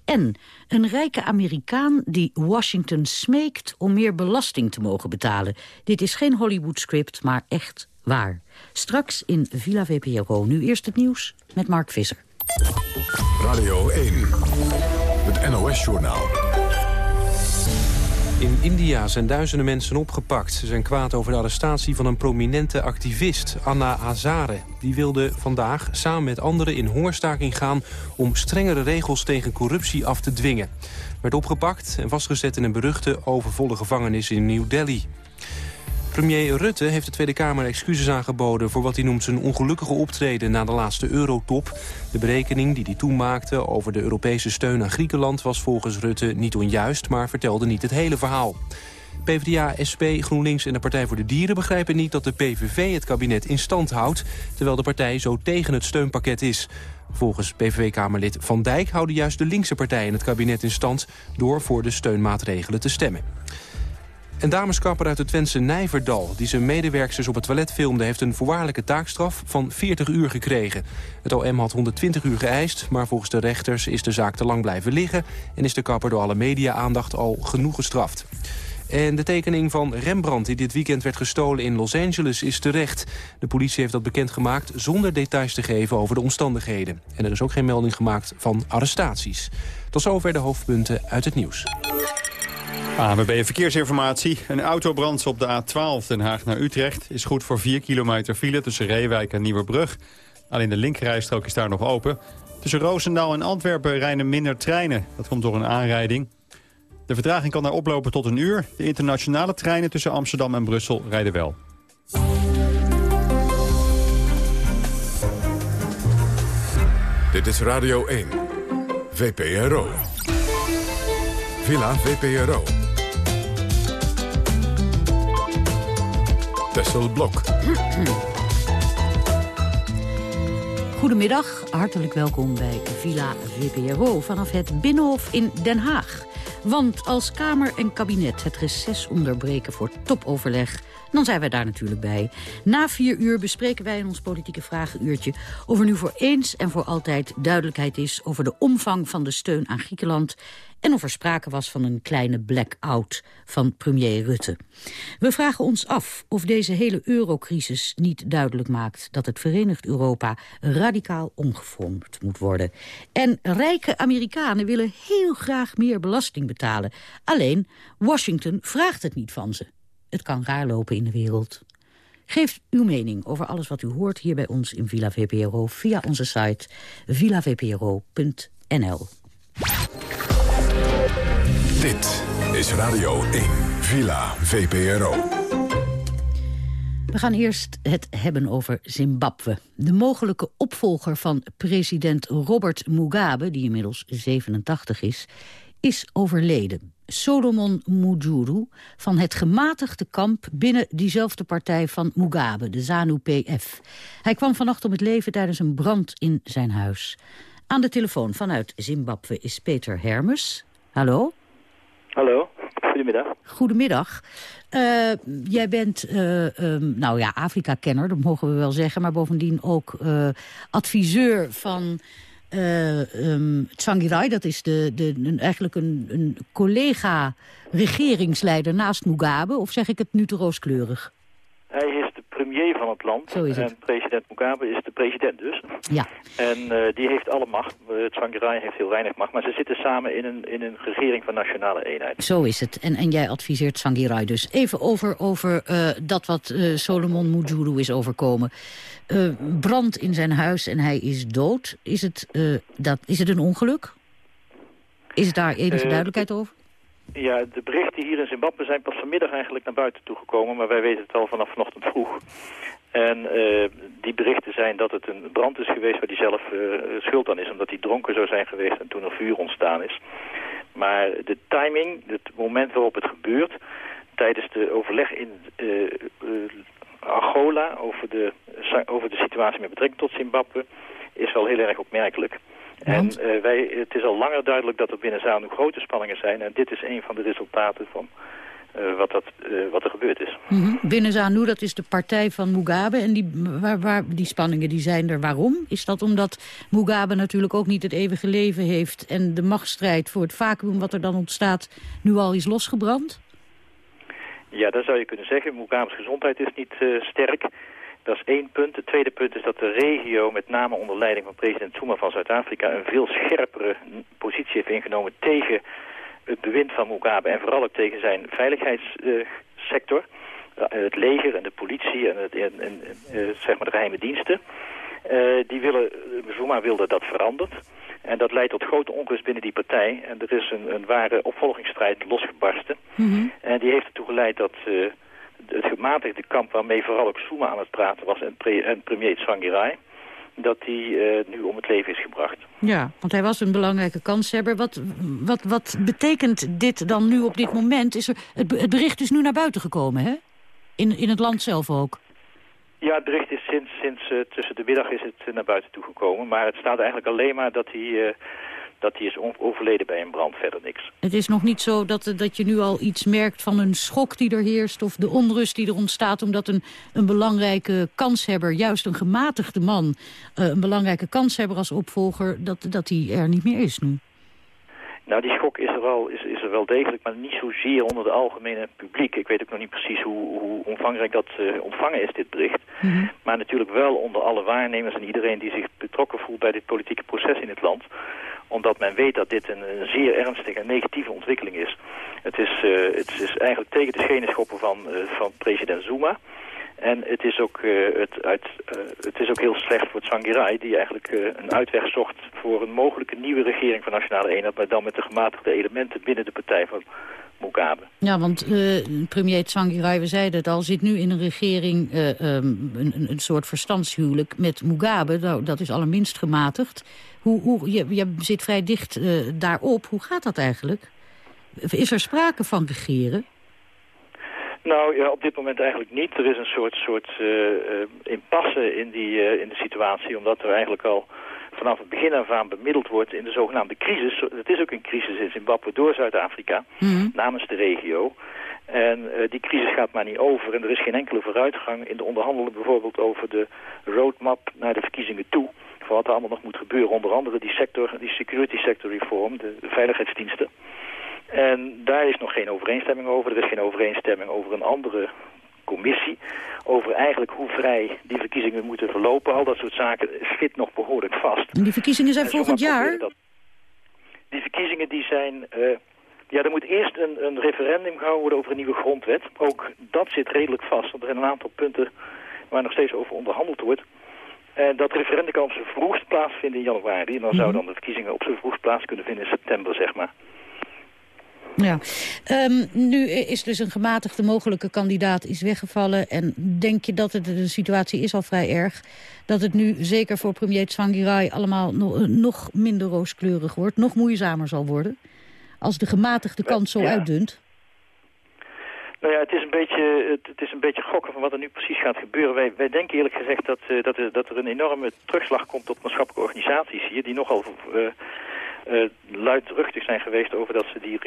En een rijke Amerikaan die Washington smeekt om meer belasting te mogen betalen. Dit is geen Hollywood-script, maar echt waar. Straks in Villa VPRO. Nu eerst het nieuws met Mark Visser. Radio 1, het NOS-journaal. In India zijn duizenden mensen opgepakt. Ze zijn kwaad over de arrestatie van een prominente activist, Anna Hazare. Die wilde vandaag samen met anderen in hongerstaking gaan... om strengere regels tegen corruptie af te dwingen. Werd opgepakt en vastgezet in een beruchte overvolle gevangenis in New Delhi. Premier Rutte heeft de Tweede Kamer excuses aangeboden... voor wat hij noemt zijn ongelukkige optreden na de laatste eurotop. De berekening die hij toen maakte over de Europese steun aan Griekenland... was volgens Rutte niet onjuist, maar vertelde niet het hele verhaal. PvdA, SP, GroenLinks en de Partij voor de Dieren begrijpen niet dat de PVV het kabinet in stand houdt, terwijl de partij zo tegen het steunpakket is. Volgens PVV-kamerlid Van Dijk houden juist de linkse partijen het kabinet in stand door voor de steunmaatregelen te stemmen. Een dameskapper uit het Twentse Nijverdal... die zijn medewerksters op het toilet filmde... heeft een voorwaardelijke taakstraf van 40 uur gekregen. Het OM had 120 uur geëist... maar volgens de rechters is de zaak te lang blijven liggen... en is de kapper door alle media-aandacht al genoeg gestraft. En de tekening van Rembrandt die dit weekend werd gestolen in Los Angeles is terecht. De politie heeft dat bekendgemaakt zonder details te geven over de omstandigheden. En er is ook geen melding gemaakt van arrestaties. Tot zover de hoofdpunten uit het nieuws. ANWB Verkeersinformatie. Een autobrand op de A12 Den Haag naar Utrecht... is goed voor 4 kilometer file tussen Reewijk en Nieuwerbrug. Alleen de linkerrijstrook is daar nog open. Tussen Roosendaal en Antwerpen rijden minder treinen. Dat komt door een aanrijding. De vertraging kan daar oplopen tot een uur. De internationale treinen tussen Amsterdam en Brussel rijden wel. Dit is Radio 1. VPRO. Villa VPRO. Tessel Blok. Goedemiddag, hartelijk welkom bij Villa VPRO vanaf het Binnenhof in Den Haag. Want als Kamer en kabinet het reces onderbreken voor topoverleg... dan zijn wij daar natuurlijk bij. Na vier uur bespreken wij in ons politieke vragenuurtje... of er nu voor eens en voor altijd duidelijkheid is... over de omvang van de steun aan Griekenland... en of er sprake was van een kleine blackout van premier Rutte. We vragen ons af of deze hele eurocrisis niet duidelijk maakt... dat het Verenigd Europa radicaal omgevormd moet worden. En rijke Amerikanen willen heel graag meer belasting betalen. Alleen, Washington vraagt het niet van ze. Het kan raar lopen in de wereld. Geef uw mening over alles wat u hoort hier bij ons in Villa VPRO... via onze site villavpro.nl. Dit is Radio 1, Villa VPRO. We gaan eerst het hebben over Zimbabwe. De mogelijke opvolger van president Robert Mugabe, die inmiddels 87 is, is overleden. Solomon Mujuru van het gematigde kamp binnen diezelfde partij van Mugabe, de ZANU-PF. Hij kwam vannacht om het leven tijdens een brand in zijn huis. Aan de telefoon vanuit Zimbabwe is Peter Hermes. Hallo? Hallo, goedemiddag. Goedemiddag. Uh, jij bent, uh, um, nou ja, Afrika-kenner, dat mogen we wel zeggen... maar bovendien ook uh, adviseur van um, Tsangirai. Dat is de, de, een, eigenlijk een, een collega-regeringsleider naast Mugabe. Of zeg ik het nu te rooskleurig? Hij premier van het land. Zo is het. En president Mugabe is de president dus. Ja. En uh, die heeft alle macht. Uh, Tsvangirai heeft heel weinig macht. Maar ze zitten samen in een, in een regering van nationale eenheid. Zo is het. En, en jij adviseert Tsvangirai dus. Even over, over uh, dat wat Solomon Mujuru is overkomen. brand in zijn huis en hij is dood. Is het, dat, is het een ongeluk? Is het daar enige duidelijkheid over? Ja, de berichten hier in Zimbabwe zijn pas vanmiddag eigenlijk naar buiten toegekomen, maar wij weten het al vanaf vanochtend vroeg. En uh, die berichten zijn dat het een brand is geweest waar hij zelf uh, schuld aan is, omdat hij dronken zou zijn geweest en toen er vuur ontstaan is. Maar de timing, het moment waarop het gebeurt, tijdens de overleg in uh, Angola over de, over de situatie met betrekking tot Zimbabwe, is wel heel erg opmerkelijk. En uh, wij, het is al langer duidelijk dat er binnen ZANU grote spanningen zijn. En dit is een van de resultaten van uh, wat, dat, uh, wat er gebeurd is. Mm -hmm. Binnen ZANU, dat is de partij van Mugabe. En die, waar, waar, die spanningen die zijn er. Waarom? Is dat omdat Mugabe natuurlijk ook niet het eeuwige leven heeft... en de machtsstrijd voor het vacuüm wat er dan ontstaat nu al is losgebrand? Ja, dat zou je kunnen zeggen. Mugabe's gezondheid is niet sterk. Dat is één punt. Het tweede punt is dat de regio, met name onder leiding van president Zuma van Zuid-Afrika... een veel scherpere positie heeft ingenomen tegen het bewind van Mugabe en vooral ook tegen zijn veiligheidssector, uh, het leger en de politie en, het, en, en zeg maar de geheime diensten. die willen, Zuma wilde dat veranderd. En dat leidt tot grote onrust binnen die partij. En er is een, een ware opvolgingsstrijd losgebarsten. Mhm. En die heeft ertoe geleid dat uh, het gematigde kamp waarmee vooral ook Suma aan het praten was en, pre en premier Tsvangirai, dat die uh, nu om het leven is gebracht. Ja, want hij was een belangrijke kanshebber. Wat, wat, wat betekent dit dan nu op dit moment? Is er, het, het bericht is nu naar buiten gekomen, hè? In, in het land zelf ook. Ja, het bericht is sinds, sinds uh, tussen de middag is het naar buiten toegekomen. Maar het staat eigenlijk alleen maar dat hij, uh, dat hij is overleden bij een brand, verder niks. Het is nog niet zo dat, dat je nu al iets merkt van een schok die er heerst... of de onrust die er ontstaat omdat een, een belangrijke kanshebber... juist een gematigde man, een belangrijke kanshebber als opvolger... dat, dat hij er niet meer is nu. Nou, die schok is er, wel, is, is er wel degelijk, maar niet zozeer onder het algemene publiek. Ik weet ook nog niet precies hoe, hoe omvangrijk dat uh, ontvangen is, dit bericht. Mm -hmm. Maar natuurlijk wel onder alle waarnemers en iedereen die zich betrokken voelt bij dit politieke proces in het land. Omdat men weet dat dit een, zeer ernstige en negatieve ontwikkeling is. Het is, uh, het is eigenlijk tegen de schenen schoppen van, uh, van president Zuma. En het is ook, uh, het, uit, het is ook heel slecht voor Tsvangirai, die eigenlijk een uitweg zocht voor een mogelijke nieuwe regering van Nationale Eenheid, maar dan met de gematigde elementen binnen de partij van Mugabe. Ja, want premier Tsvangirai, we zeiden het al, zit nu in een regering, um, een, een soort verstandshuwelijk met Mugabe. Nou, dat is allerminst gematigd. Hoe, hoe, je, je zit vrij dicht daarop. Hoe gaat dat eigenlijk? Is er sprake van regeren? Nou ja, op dit moment eigenlijk niet. Er is een soort, soort uh, uh, impasse in, die, uh, in de situatie, omdat er eigenlijk al vanaf het begin af aan bemiddeld wordt in de zogenaamde crisis. Het is ook een crisis in Zimbabwe door Zuid-Afrika, mm -hmm. namens de regio. En die crisis gaat maar niet over en er is geen enkele vooruitgang in de onderhandelen bijvoorbeeld over de roadmap naar de verkiezingen toe. Voor wat er allemaal nog moet gebeuren, onder andere die sector, die security sector reform, de, de veiligheidsdiensten. En daar is nog geen overeenstemming over. Er is geen overeenstemming over een andere commissie. Over eigenlijk hoe vrij die verkiezingen moeten verlopen. Al dat soort zaken zit nog behoorlijk vast. En die verkiezingen zijn volgend jaar? Dat... Die verkiezingen die zijn... Uh, ja, er moet eerst een, een referendum gehouden worden over een nieuwe grondwet. Ook dat zit redelijk vast. Want er zijn een aantal punten waar nog steeds over onderhandeld wordt. En dat referendum kan op zijn vroegst plaatsvinden in januari. En dan zou dan de verkiezingen op zijn vroegst plaats kunnen vinden in september, zeg maar. Ja, um, nu is dus een gematigde mogelijke kandidaat is weggevallen. En denk je dat het, de situatie is al vrij erg... dat het nu zeker voor premier Tsvangirai allemaal no, nog minder rooskleurig wordt... nog moeizamer zal worden, als de gematigde kant zo ja. uitdunt? Nou ja, het is, een beetje, het, is een beetje gokken van wat er nu precies gaat gebeuren. Wij, wij denken eerlijk gezegd dat, uh, dat, er, dat er een enorme terugslag komt op maatschappelijke organisaties hier... die nogal... Uh, uh, luidruchtig zijn geweest over dat ze die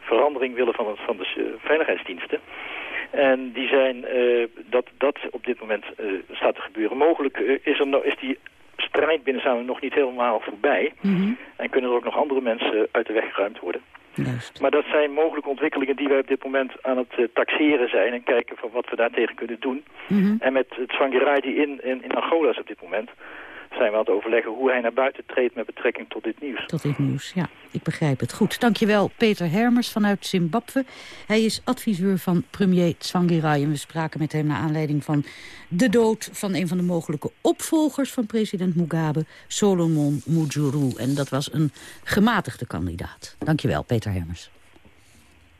verandering willen van, het, van de veiligheidsdiensten. En die zijn, dat dat op dit moment staat te gebeuren. Mogelijk is, er no is die strijd binnen samen nog niet helemaal voorbij. Mm -hmm. En kunnen er ook nog andere mensen uit de weg geruimd worden. Juist. Maar dat zijn mogelijke ontwikkelingen die wij op dit moment aan het taxeren zijn. En kijken van wat we daartegen kunnen doen. Mm -hmm. En met het Tsvangirai die in, in, in Angola is op dit moment zijn we aan het overleggen hoe hij naar buiten treedt met betrekking tot dit nieuws. Tot dit nieuws, ja. Ik begrijp het. Goed, dankjewel Peter Hermers vanuit Zimbabwe. Hij is adviseur van premier Tsvangirai. En we spraken met hem naar aanleiding van de dood van een van de mogelijke opvolgers van president Mugabe, Solomon Mujuru. En dat was een gematigde kandidaat. Dankjewel, Peter Hermers.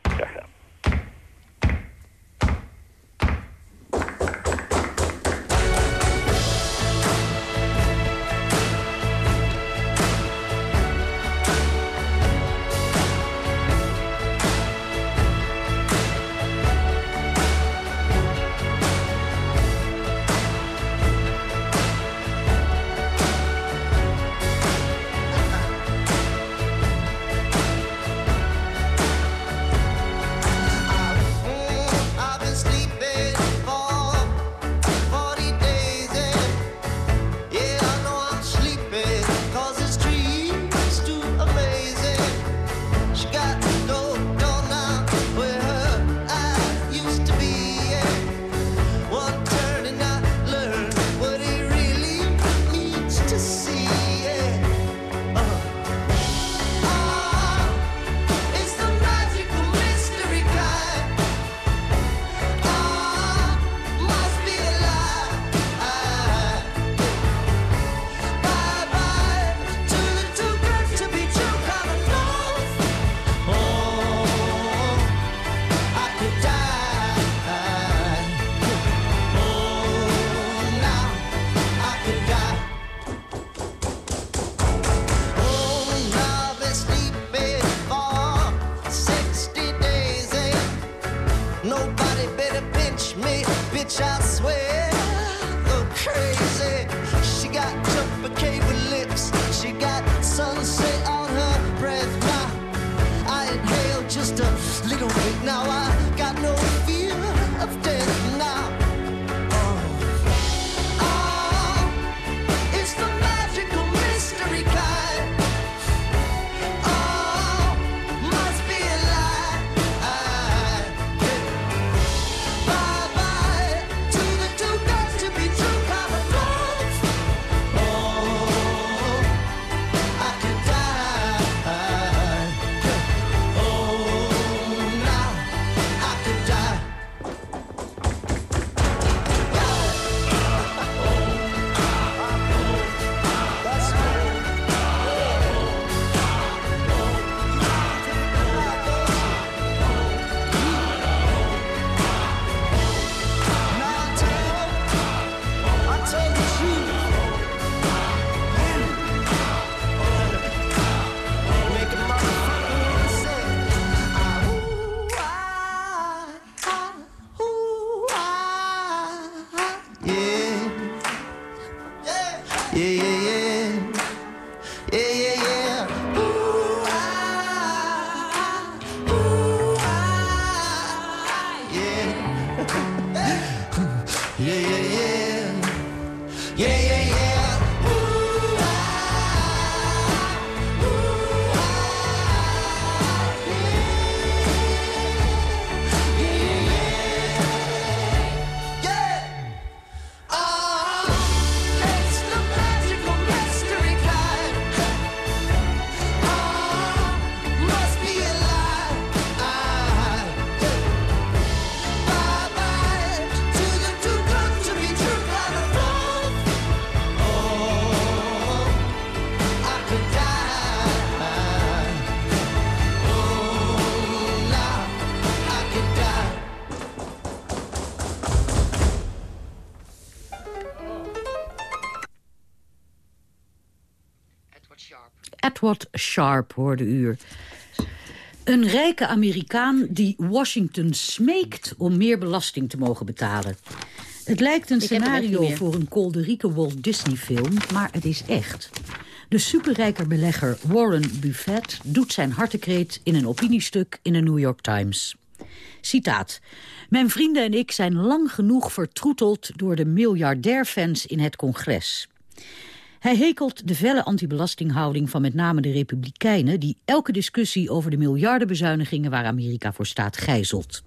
Graag gedaan. Edward Sharp hoorde u. Een rijke Amerikaan die Washington smeekt om meer belasting te mogen betalen. Het lijkt een Ik scenario voor een kolderieke Walt Disney film, maar het is echt. De superrijke belegger Warren Buffett doet zijn hartekreet in een opiniestuk in de New York Times. Citaat. Mijn vrienden en ik zijn lang genoeg vertroeteld door de miljardairfans in het congres. Hij hekelt de felle antibelastinghouding van met name de Republikeinen... die elke discussie over de miljardenbezuinigingen waar Amerika voor staat gijzelt.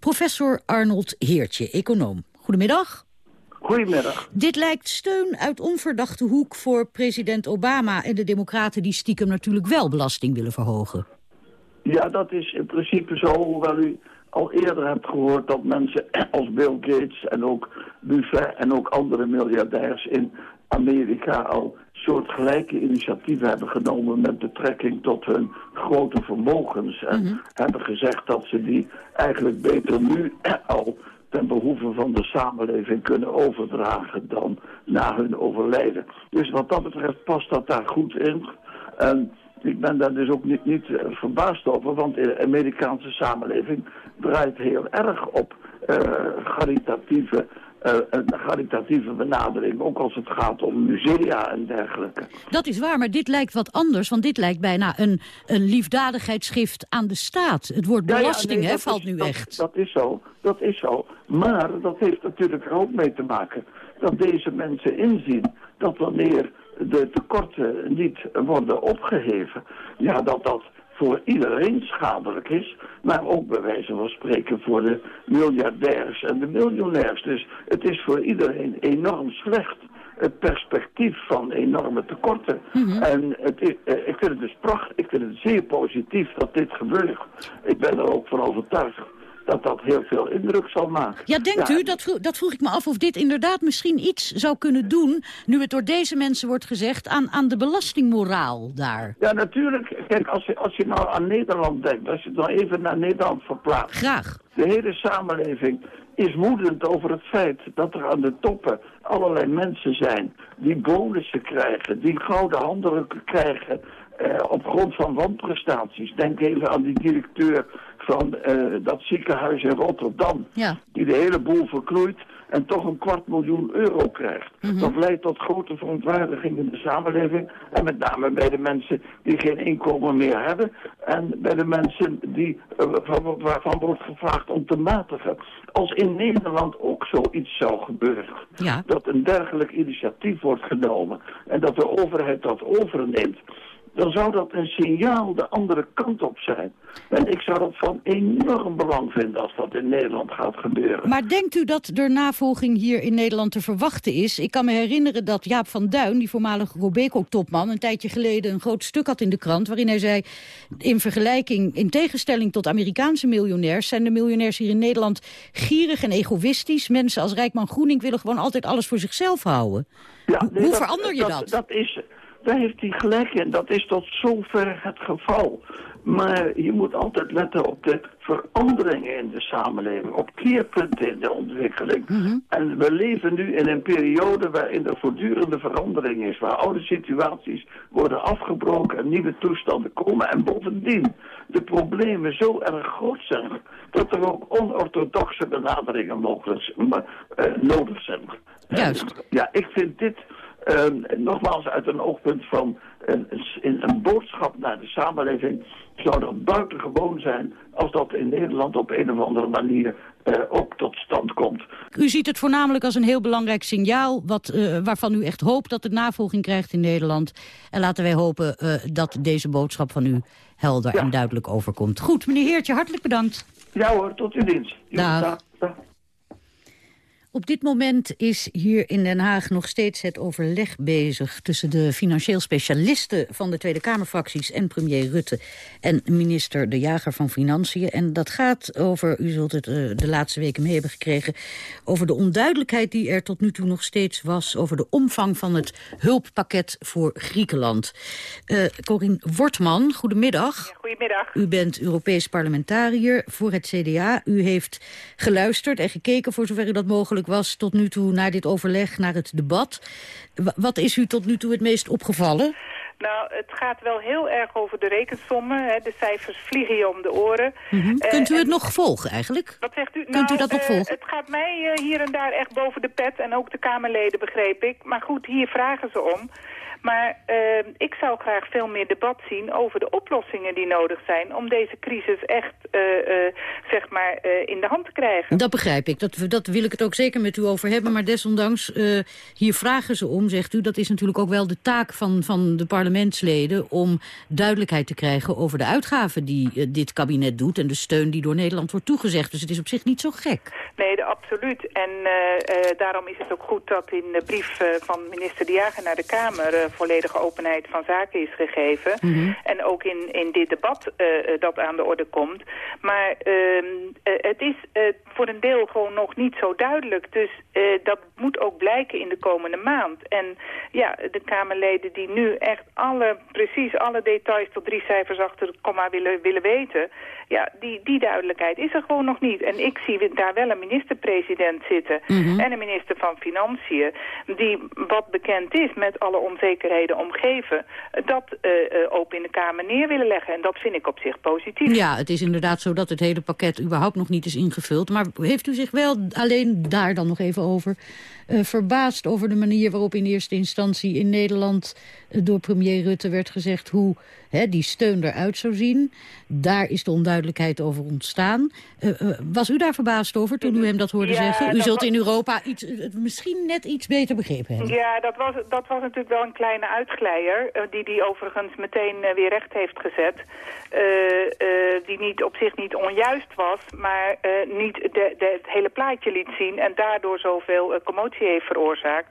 Professor Arnold Heertje, econoom. Goedemiddag. Goedemiddag. Dit lijkt steun uit onverdachte hoek voor president Obama en de democraten... die stiekem natuurlijk wel belasting willen verhogen. Ja, dat is in principe zo, hoewel u al eerder hebt gehoord dat mensen als Bill Gates en ook Buffet en ook andere miljardairs in Amerika al soortgelijke initiatieven hebben genomen met betrekking tot hun grote vermogens. En hebben gezegd dat ze die eigenlijk beter nu al ten behoeve van de samenleving kunnen overdragen dan na hun overlijden. Dus wat dat betreft past dat daar goed in. En ik ben daar dus ook niet, niet eh, verbaasd over, want de Amerikaanse samenleving draait heel erg op caritatieve, eh, een caritatieve benadering, ook als het gaat om musea en dergelijke. Dat is waar, maar dit lijkt wat anders, want dit lijkt bijna een, een liefdadigheidsgift aan de staat. Het woord Ja, ja, belasting nee, hè, valt is- nu dat- echt. Dat is zo, dat is zo. Maar dat heeft natuurlijk er ook mee te maken dat deze mensen inzien dat wanneer de tekorten niet worden opgeheven, ja, dat dat voor iedereen schadelijk is, maar ook bij wijze van spreken voor de miljardairs en de miljonairs. Dus het is voor iedereen enorm slecht. Het perspectief van enorme tekorten. En het is, eh, ik vind het dus prachtig, ik vind het zeer positief dat dit gebeurt. Ik ben er ook van overtuigd dat dat heel veel indruk zal maken. Ja, denkt u, dat vroeg, dat vroeg ik me af of dit inderdaad misschien iets zou kunnen doen... nu het door deze mensen wordt gezegd, aan, aan de belastingmoraal daar. Ja, natuurlijk. Kijk, als je, als je nou aan Nederland denkt, als je het nou even naar Nederland verplaatst. Graag. De hele samenleving is woedend over het feit dat er aan de toppen allerlei mensen zijn die bonussen krijgen, die gouden handdrukken krijgen eh, op grond van wanprestaties. Denk even aan die directeur van eh, dat ziekenhuis in Rotterdam. Ja. Die de hele boel verknoeit en toch een kwart miljoen euro krijgt. Mhm. Dat leidt tot grote verontwaardiging in de samenleving. En met name bij de mensen die geen inkomen meer hebben. En bij de mensen die, eh, van, waarvan wordt gevraagd om te matigen. Als in Nederland ook zoiets zou gebeuren. Ja. Dat een dergelijk initiatief wordt genomen. En dat de overheid dat overneemt dan zou dat een signaal de andere kant op zijn. En ik zou dat van enorm belang vinden als dat in Nederland gaat gebeuren. Maar denkt u dat er navolging hier in Nederland te verwachten is? Ik kan me herinneren dat Jaap van Duin, die voormalige Robeco-topman... een tijdje geleden een groot stuk had in de krant... waarin hij zei, in vergelijking, in tegenstelling tot Amerikaanse miljonairs... zijn de miljonairs hier in Nederland gierig en egoïstisch. Mensen als Rijkman Groening willen gewoon altijd alles voor zichzelf houden. Ja, Hoe- nee, Hoe dat- verander je dat? Dat is, daar heeft hij gelijk in. Dat is tot zover het geval. Maar je moet altijd letten op de veranderingen in de samenleving. Op keerpunten in de ontwikkeling. Mhm. En we leven nu in een periode waarin er voortdurende verandering is. Waar oude situaties worden afgebroken en nieuwe toestanden komen. En bovendien de problemen zo erg groot zijn... dat er ook onorthodoxe benaderingen mogelijk, maar, eh, nodig zijn. Juist. Ja, ik vind dit nogmaals uit een oogpunt van een, een, een boodschap naar de samenleving zou dat buitengewoon zijn als dat in Nederland op een of andere manier eh, ook tot stand komt. U ziet het voornamelijk als een heel belangrijk signaal... Wat, eh, waarvan u echt hoopt dat het navolging krijgt in Nederland. En laten wij hopen eh, dat deze boodschap van u helder en duidelijk overkomt. Goed, meneer Heertje, hartelijk bedankt. Ja hoor, tot uw dienst. Dag. Dag. Op dit moment is hier in Den Haag nog steeds het overleg bezig... tussen de financieel specialisten van de Tweede Kamerfracties... en premier Rutte en minister De Jager van Financiën. En dat gaat over, u zult het eh, de laatste weken mee hebben gekregen... over de onduidelijkheid die er tot nu toe nog steeds was... over de omvang van het hulppakket voor Griekenland. Eh Corien Wortman, goedemiddag. Goedemiddag. U bent Europees parlementariër voor het CDA. U heeft geluisterd en gekeken, voor zover u dat mogelijk was... tot nu toe naar dit overleg, naar het debat. Wa- wat is u tot nu toe het meest opgevallen? Nou, het gaat wel heel erg over de rekensommen. Hè. De cijfers vliegen je om de oren. Mhm. Eh, Kunt u het en- nog volgen eigenlijk? Wat zegt u? Kunt u Nou, dat nog eh, volgen? Het gaat mij eh, hier en daar echt boven de pet. En ook de Kamerleden, begreep ik. Maar goed, hier vragen ze om. Maar eh, ik zou graag veel meer debat zien over de oplossingen die nodig zijn... om deze crisis echt, eh, eh, zeg maar, eh, in de hand te krijgen. Dat begrijp ik. Dat, dat wil ik het ook zeker met u over hebben. Maar desondanks, hier vragen ze om, zegt u. Dat is natuurlijk ook wel de taak van, van de parlementsleden... om duidelijkheid te krijgen over de uitgaven die dit kabinet doet... en de steun die door Nederland wordt toegezegd. Dus het is op zich niet zo gek. Nee, absoluut. En daarom is het ook goed dat in de brief van minister De Jager naar de Kamer... volledige openheid van zaken is gegeven. Mhm. En ook in, in dit debat eh, eh, dat aan de orde komt. Maar ehm, eh, het is eh, voor een deel gewoon nog niet zo duidelijk. Dus eh, dat moet ook blijken in de komende maand. En ja, de Kamerleden die nu echt alle, precies alle details tot drie cijfers achter het komma willen, willen weten... Ja, die, die duidelijkheid is er gewoon nog niet. En ik zie daar wel een minister-president zitten Mhm. en een minister van Financiën... die wat bekend is met alle onzekerheden omgeven... dat eh, eh, open in de Kamer neer willen leggen. En dat vind ik op zich positief. Ja, het is inderdaad zo dat het hele pakket überhaupt nog niet is ingevuld. Maar heeft u zich wel alleen daar dan nog even over eh, verbaasd over de manier waarop in eerste instantie in Nederland eh, door premier Rutte werd gezegd hoe hè, die steun eruit zou zien. Daar is de onduidelijkheid over ontstaan. Eh, was u daar verbaasd over toen u hem dat hoorde Ja, zeggen? U zult was- in Europa iets, misschien net iets beter begrepen hebben. Ja, dat was, dat was natuurlijk wel een kleine uitglijder... die die overigens meteen weer recht heeft gezet. Die niet, op zich niet onjuist was, maar niet de, de, het hele plaatje liet zien... en daardoor zoveel eh, heeft veroorzaakt.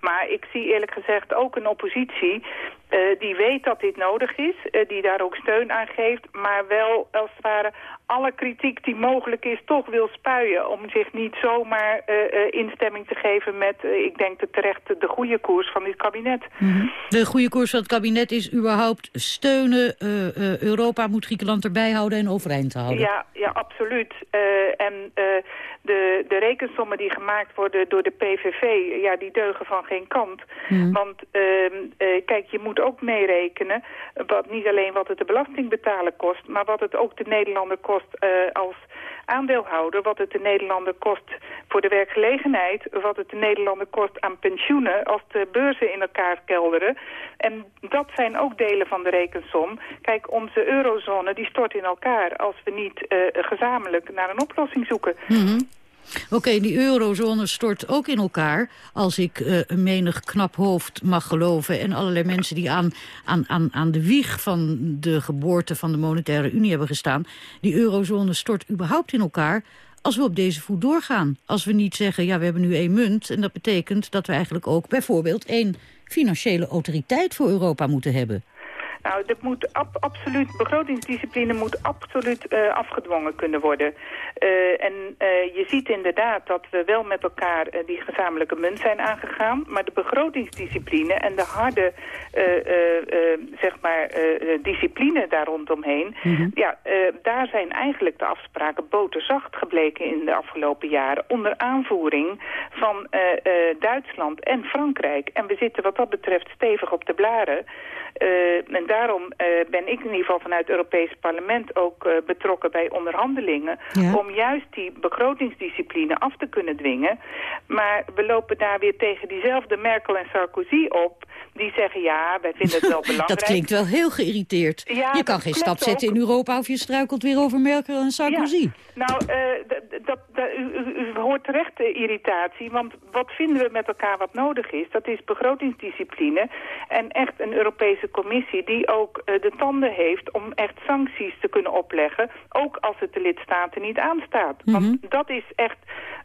Maar ik zie eerlijk gezegd ook een oppositie... eh, die weet dat dit nodig is, eh, die daar ook steun aan geeft... maar wel als het ware alle kritiek die mogelijk is toch wil spuien... om zich niet zomaar eh, eh, instemming te geven met, eh, ik denk, de terecht de goede koers van dit kabinet. De goede koers van het kabinet is überhaupt steunen. Europa moet Griekenland erbij houden en overeind houden. Ja, ja, absoluut. En de, de rekensommen die gemaakt worden door de PVV, ja, die deugen van geen kant. Mhm. Want ehm, eh, kijk, je moet ook meerekenen, wat, niet alleen wat het de belastingbetaler kost, maar wat het ook de Nederlander kost kost eh, als aandeelhouder, wat het de Nederlander kost voor de werkgelegenheid, wat het de Nederlander kost aan pensioenen als de beurzen in elkaar kelderen. En dat zijn ook delen van de rekensom. Kijk, onze eurozone die stort in elkaar als we niet uh, gezamenlijk naar een oplossing zoeken. -hmm. Oké, die eurozone stort ook in elkaar, als ik uh, menig knap hoofd mag geloven... en allerlei mensen die aan, aan, aan, aan de wieg van de geboorte van de monetaire unie hebben gestaan... die eurozone stort überhaupt in elkaar als we op deze voet doorgaan. Als we niet zeggen, ja, we hebben nu één munt... en dat betekent dat we eigenlijk ook bijvoorbeeld één financiële autoriteit voor Europa moeten hebben. Nou, dat moet ab absoluut, begrotingsdiscipline moet absoluut uh, afgedwongen kunnen worden. Uh, en uh, je ziet inderdaad dat we wel met elkaar die gezamenlijke munt zijn aangegaan. Maar de begrotingsdiscipline en de harde, zeg maar, discipline daar rondomheen. Mm -hmm. Ja, daar zijn eigenlijk de afspraken boterzacht gebleken in de afgelopen jaren. Onder aanvoering van Duitsland en Frankrijk. En we zitten wat dat betreft stevig op de blaren. Uh, en daarom uh, ben ik in ieder geval vanuit het Europese parlement ook uh, betrokken bij onderhandelingen. Ja. Om juist die begrotingsdiscipline af te kunnen dwingen. Maar we lopen daar weer tegen diezelfde Merkel en Sarkozy op. Die zeggen ja, wij vinden het wel belangrijk. dat klinkt wel heel geïrriteerd. Ja, je kan geen stap zetten ook. in Europa of je struikelt weer over Merkel en Sarkozy. Ja. Nou, dat, dat, u, u, hoort terecht de irritatie. Want wat vinden we met elkaar wat nodig is? Dat is begrotingsdiscipline. En echt een Europese commissie die ook uh, de tanden heeft om echt sancties te kunnen opleggen. Ook als het de lidstaten niet aanstaat. Mm -hmm. Want dat is echt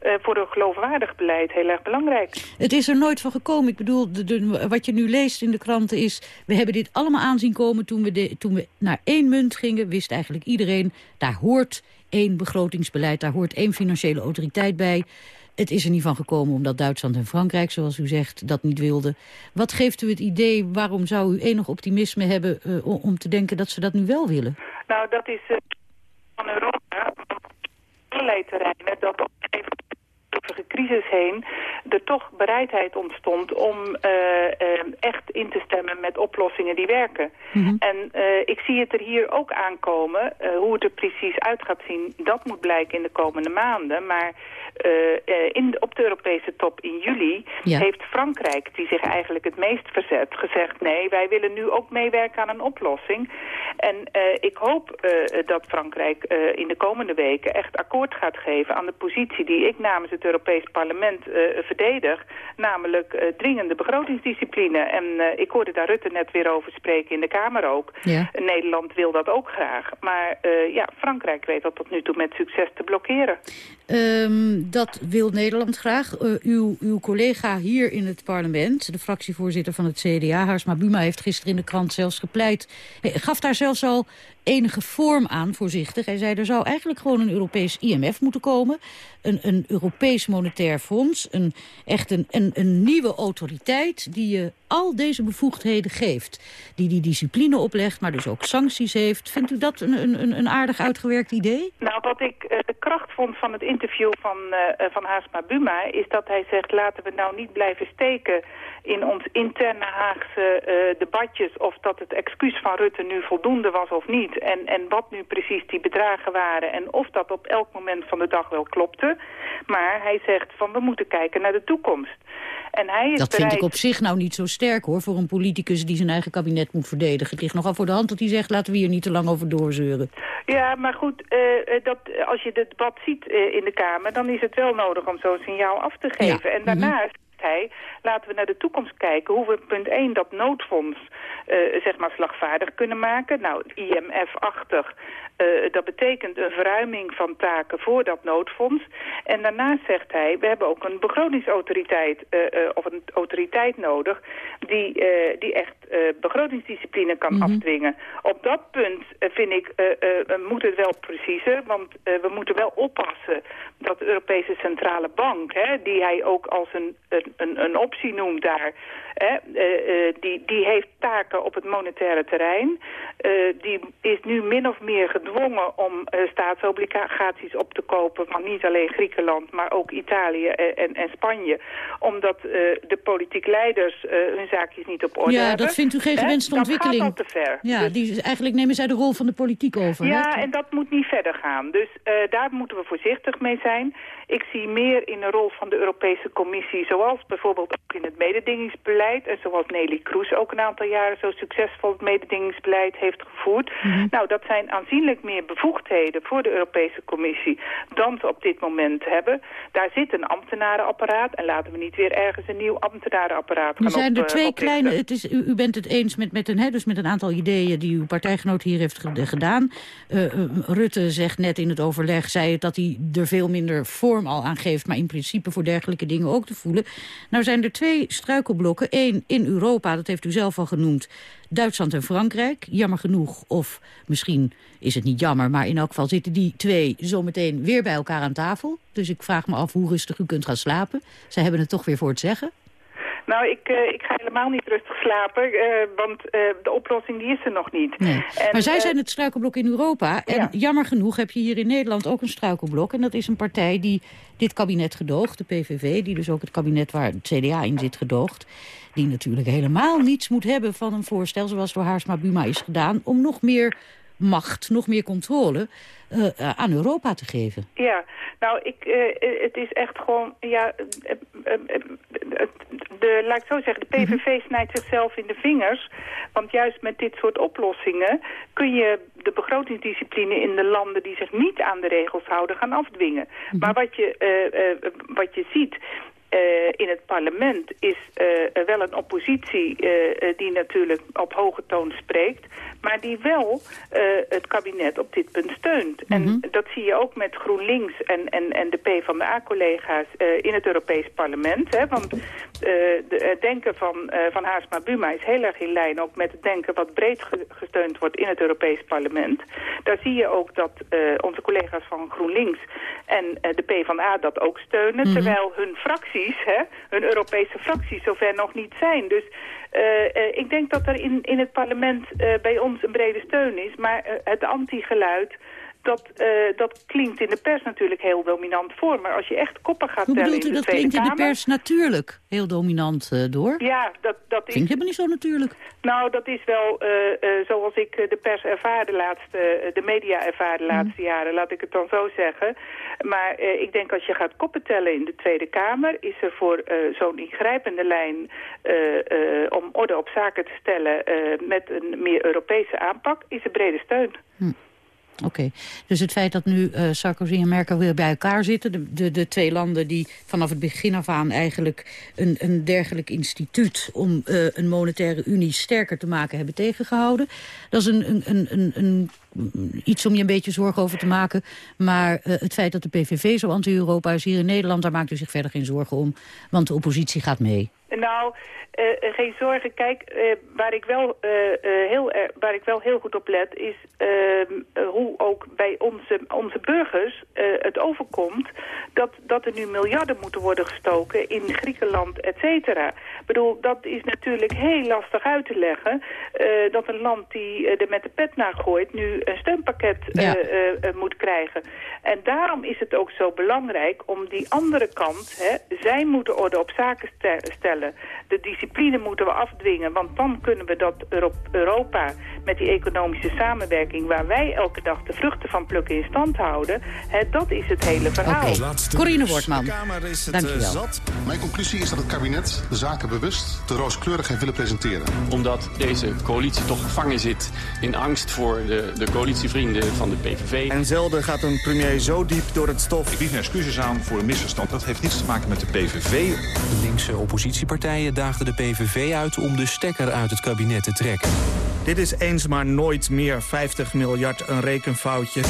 uh, voor een geloofwaardig beleid heel erg belangrijk. Het is er nooit van gekomen. Ik bedoel, de, de, wat je nu leest in de kranten is... we hebben dit allemaal aanzien komen toen we, de, toen we naar één munt gingen. Wist eigenlijk iedereen, daar hoort één begrotingsbeleid, daar hoort één financiële autoriteit bij. Het is er niet van gekomen omdat Duitsland en Frankrijk, zoals u zegt, dat niet wilden. Wat geeft u het idee, waarom zou u enig optimisme hebben uh, om te denken dat ze dat nu wel willen? Nou, dat is uh, van Europa, allerlei terreinen, dat op crisis heen er toch bereidheid ontstond om uh, uh, echt in te stemmen met oplossingen die werken. Mm -hmm. En uh, ik zie het er hier ook aankomen. hoe het er precies uit gaat zien, dat moet blijken in de komende maanden. Maar in, op de Europese top in juli ja. heeft Frankrijk, die zich eigenlijk het meest verzet, gezegd nee, wij willen nu ook meewerken aan een oplossing. En ik hoop dat Frankrijk in de komende weken echt akkoord gaat geven aan de positie die ik namens het Europees parlement uh, verdedig. Namelijk uh, dringende begrotingsdiscipline. En uh, ik hoorde daar Rutte net weer over spreken in de Kamer ook. Ja. Nederland wil dat ook graag. Maar ja, Frankrijk weet dat tot nu toe met succes te blokkeren. Um, dat wil Nederland graag. uw, uw collega hier in het parlement, de fractievoorzitter van het CDA... Harsma Buma heeft gisteren in de krant zelfs gepleit... gaf daar zelfs al enige vorm aan, voorzichtig. Hij zei, er zou eigenlijk gewoon een Europees IMF moeten komen. Een, een Europees monetair fonds. Een, echt een, een, nieuwe autoriteit die je al deze bevoegdheden geeft. Die die discipline oplegt, maar dus ook sancties heeft. Vindt u dat een, een, een aardig uitgewerkt idee? Nou, wat ik uh, de kracht vond van het interview van, uh, van Haasma Buma... is dat hij zegt, laten we nou niet blijven steken in ons interne Haagse uh, debatjes... of dat het excuus van Rutte nu voldoende was of niet. En, en wat nu precies die bedragen waren... en of dat op elk moment van de dag wel klopte. Maar hij zegt van we moeten kijken naar de toekomst. En hij is dat bereid... vind ik op zich nou niet zo sterk hoor... voor een politicus die zijn eigen kabinet moet verdedigen. Het ligt nogal voor de hand dat hij zegt... laten we hier niet te lang over doorzeuren. Ja, maar goed, uh, dat, als je het debat ziet uh, in de Kamer... dan is het wel nodig om zo'n signaal af te geven. Ja. En daarnaast... Mm -hmm hij, laten we naar de toekomst kijken hoe we punt 1 dat noodfonds uh, zeg maar slagvaardig kunnen maken. Nou, IMF-achtig, uh, dat betekent een verruiming van taken voor dat noodfonds. En daarnaast zegt hij, we hebben ook een begrotingsautoriteit uh, of een autoriteit nodig die, die echt begrotingsdiscipline kan mm -hmm. afdwingen. Op dat punt vind ik, moet het wel preciezer, want we moeten wel oppassen dat de Europese Centrale Bank, hè, die hij ook als een, een, een optie noemt daar, hè, die, die heeft taken op het monetaire terrein. die is nu min of meer gedwongen gedwongen om uh, staatsobligaties op te kopen van niet alleen Griekenland, maar ook Italië en, en, en Spanje. Omdat uh, de politiek leiders hun zaakjes niet op orde ja, hebben. Ja, dat vindt u geen gewenste ontwikkeling. Dat gaat al te ver. Ja, dus, die, eigenlijk nemen zij de rol van de politiek over. Ja, hè? en dat moet niet verder gaan. Dus daar moeten we voorzichtig mee zijn. Ik zie meer in de rol van de Europese Commissie, zoals bijvoorbeeld ook in het mededingingsbeleid. En zoals Nelly Kroes ook een aantal jaren zo succesvol het mededingingsbeleid heeft gevoerd. Mhm. Mm -hmm. Nou, dat zijn aanzienlijk meer bevoegdheden voor de Europese Commissie dan ze op dit moment hebben. Daar zit een ambtenarenapparaat en laten we niet weer ergens een nieuw ambtenarenapparaat gaan Er zijn er op, twee kleine, het is, u, u, bent het eens met, met, een, hè, dus met een aantal ideeën die uw partijgenoot hier heeft gedaan. Uh, Rutte zegt net in het overleg, zei het dat hij er veel minder al aan geeft, maar in principe voor dergelijke dingen ook te voelen. Nou zijn er twee struikelblokken. Eén in Europa, dat heeft u zelf al genoemd, Duitsland en Frankrijk. Jammer genoeg, of misschien is het niet jammer... maar in elk geval zitten die twee zometeen weer bij elkaar aan tafel. Dus ik vraag me af hoe rustig u kunt gaan slapen. Zij hebben het toch weer voor het zeggen. Nou, ik, uh, ik ga helemaal niet rustig slapen, uh, want uh, de oplossing die is er nog niet. Nee. En, maar zij zijn het struikelblok in Europa. En ja. jammer genoeg heb je hier in Nederland ook een struikelblok. En dat is een partij die dit kabinet gedoogt, de PVV... die dus ook het kabinet waar het CDA in zit gedoogt... die natuurlijk helemaal niets moet hebben van een voorstel... zoals door Haarsma Buma is gedaan... om nog meer macht, nog meer controle uh, uh, aan Europa te geven. Ja, nou, ik, uh, het is echt gewoon, ja, de, laat ik zo zeggen, de PVV mm -hmm. snijdt zichzelf in de vingers. Want juist met dit soort oplossingen kun je de begrotingsdiscipline in de landen die zich niet aan de regels houden gaan afdwingen. -hmm. Maar wat je, wat je ziet uh, in het parlement is uh, wel een oppositie uh, die natuurlijk op hoge toon spreekt, maar die wel het kabinet op dit punt steunt. Mm -hmm. En dat zie je ook met GroenLinks en, en, en de PvdA-collega's in het Europees parlement. Hè, want het denken van, van Haarsma Buma is heel erg in lijn ook met het denken wat breed ge gesteund wordt in het Europees parlement. Daar zie je ook dat onze collega's van GroenLinks en de PvdA dat ook steunen, mm -hmm. terwijl hun fractie Hè, hun Europese fracties zover nog niet zijn. Dus uh, uh, ik denk dat er in, in het parlement uh, bij ons een brede steun is. Maar het anti-geluid, dat, dat klinkt in de pers natuurlijk heel dominant voor. Maar als je echt koppen gaat Hoe tellen u, in de dat Tweede klinkt in de pers natuurlijk heel dominant door? Ja, dat, dat is... Klinkt helemaal niet zo natuurlijk. Nou, dat is wel zoals ik de pers ervaarde laatste, de media ervaarde de laatste jaren, laat ik het dan zo zeggen. Maar uh, ik denk als je gaat koppen tellen in de Tweede Kamer... is er voor uh, zo'n ingrijpende lijn uh, om orde op zaken te stellen... met een meer Europese aanpak, is er brede steun. Hm. Oké, dus het feit dat nu uh, Sarkozy en Merkel weer bij elkaar zitten... De, de, de, twee landen die vanaf het begin af aan eigenlijk een, een dergelijk instituut... om uh, een monetaire unie sterker te maken hebben tegengehouden... dat is een, een, een, een, een iets om je een beetje zorgen over te maken. Maar uh, het feit dat de PVV zo anti-Europa is hier in Nederland... daar maakt u zich verder geen zorgen om, want de oppositie gaat mee. Nou, uh, geen zorgen. Kijk, uh, waar, ik wel, uh, heel, waar ik wel heel goed op let... is ehm, hoe ook bij onze, onze burgers het overkomt... Dat, dat er nu miljarden moeten worden gestoken in Griekenland, et cetera. Ik bedoel, dat is natuurlijk heel lastig uit te leggen... dat een land die er met de pet naar gooit... nu een steunpakket ja. moet krijgen. En daarom is het ook zo belangrijk om die andere kant... Hè, zij moeten orde op zaken stellen. De discipline moeten we afdwingen, want dan kunnen we dat Europa met die economische samenwerking waar wij elke dag de vruchten van plukken in stand houden, hè, dat is het hele verhaal. Okay. Corine Wortman, dank je wel. Mijn conclusie is dat het kabinet de zaken bewust te rooskleurig heeft willen presenteren. Omdat deze coalitie toch gevangen zit in angst voor de, de coalitievrienden van de PVV. En zelden gaat een premier zo diep door het stof. Ik bied mijn excuses aan voor een misverstand. Dat heeft niets te maken met de PVV. De linkse oppositiepartijen daagden de PVV uit om de stekker uit het kabinet te trekken. Dit is eens maar nooit meer 50 miljard een rekenfoutje.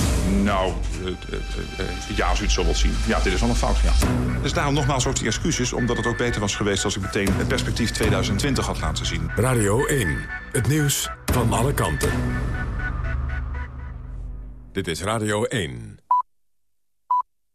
Nou, uh, uh, uh, ja, als u het zo wilt zien. Ja, dit is wel een fout, ja. Dus daarom nogmaals ook die excuses... omdat het ook beter was geweest als ik meteen het perspectief 2020 had laten zien. Radio 1, het nieuws van alle kanten. Dit is Radio 1.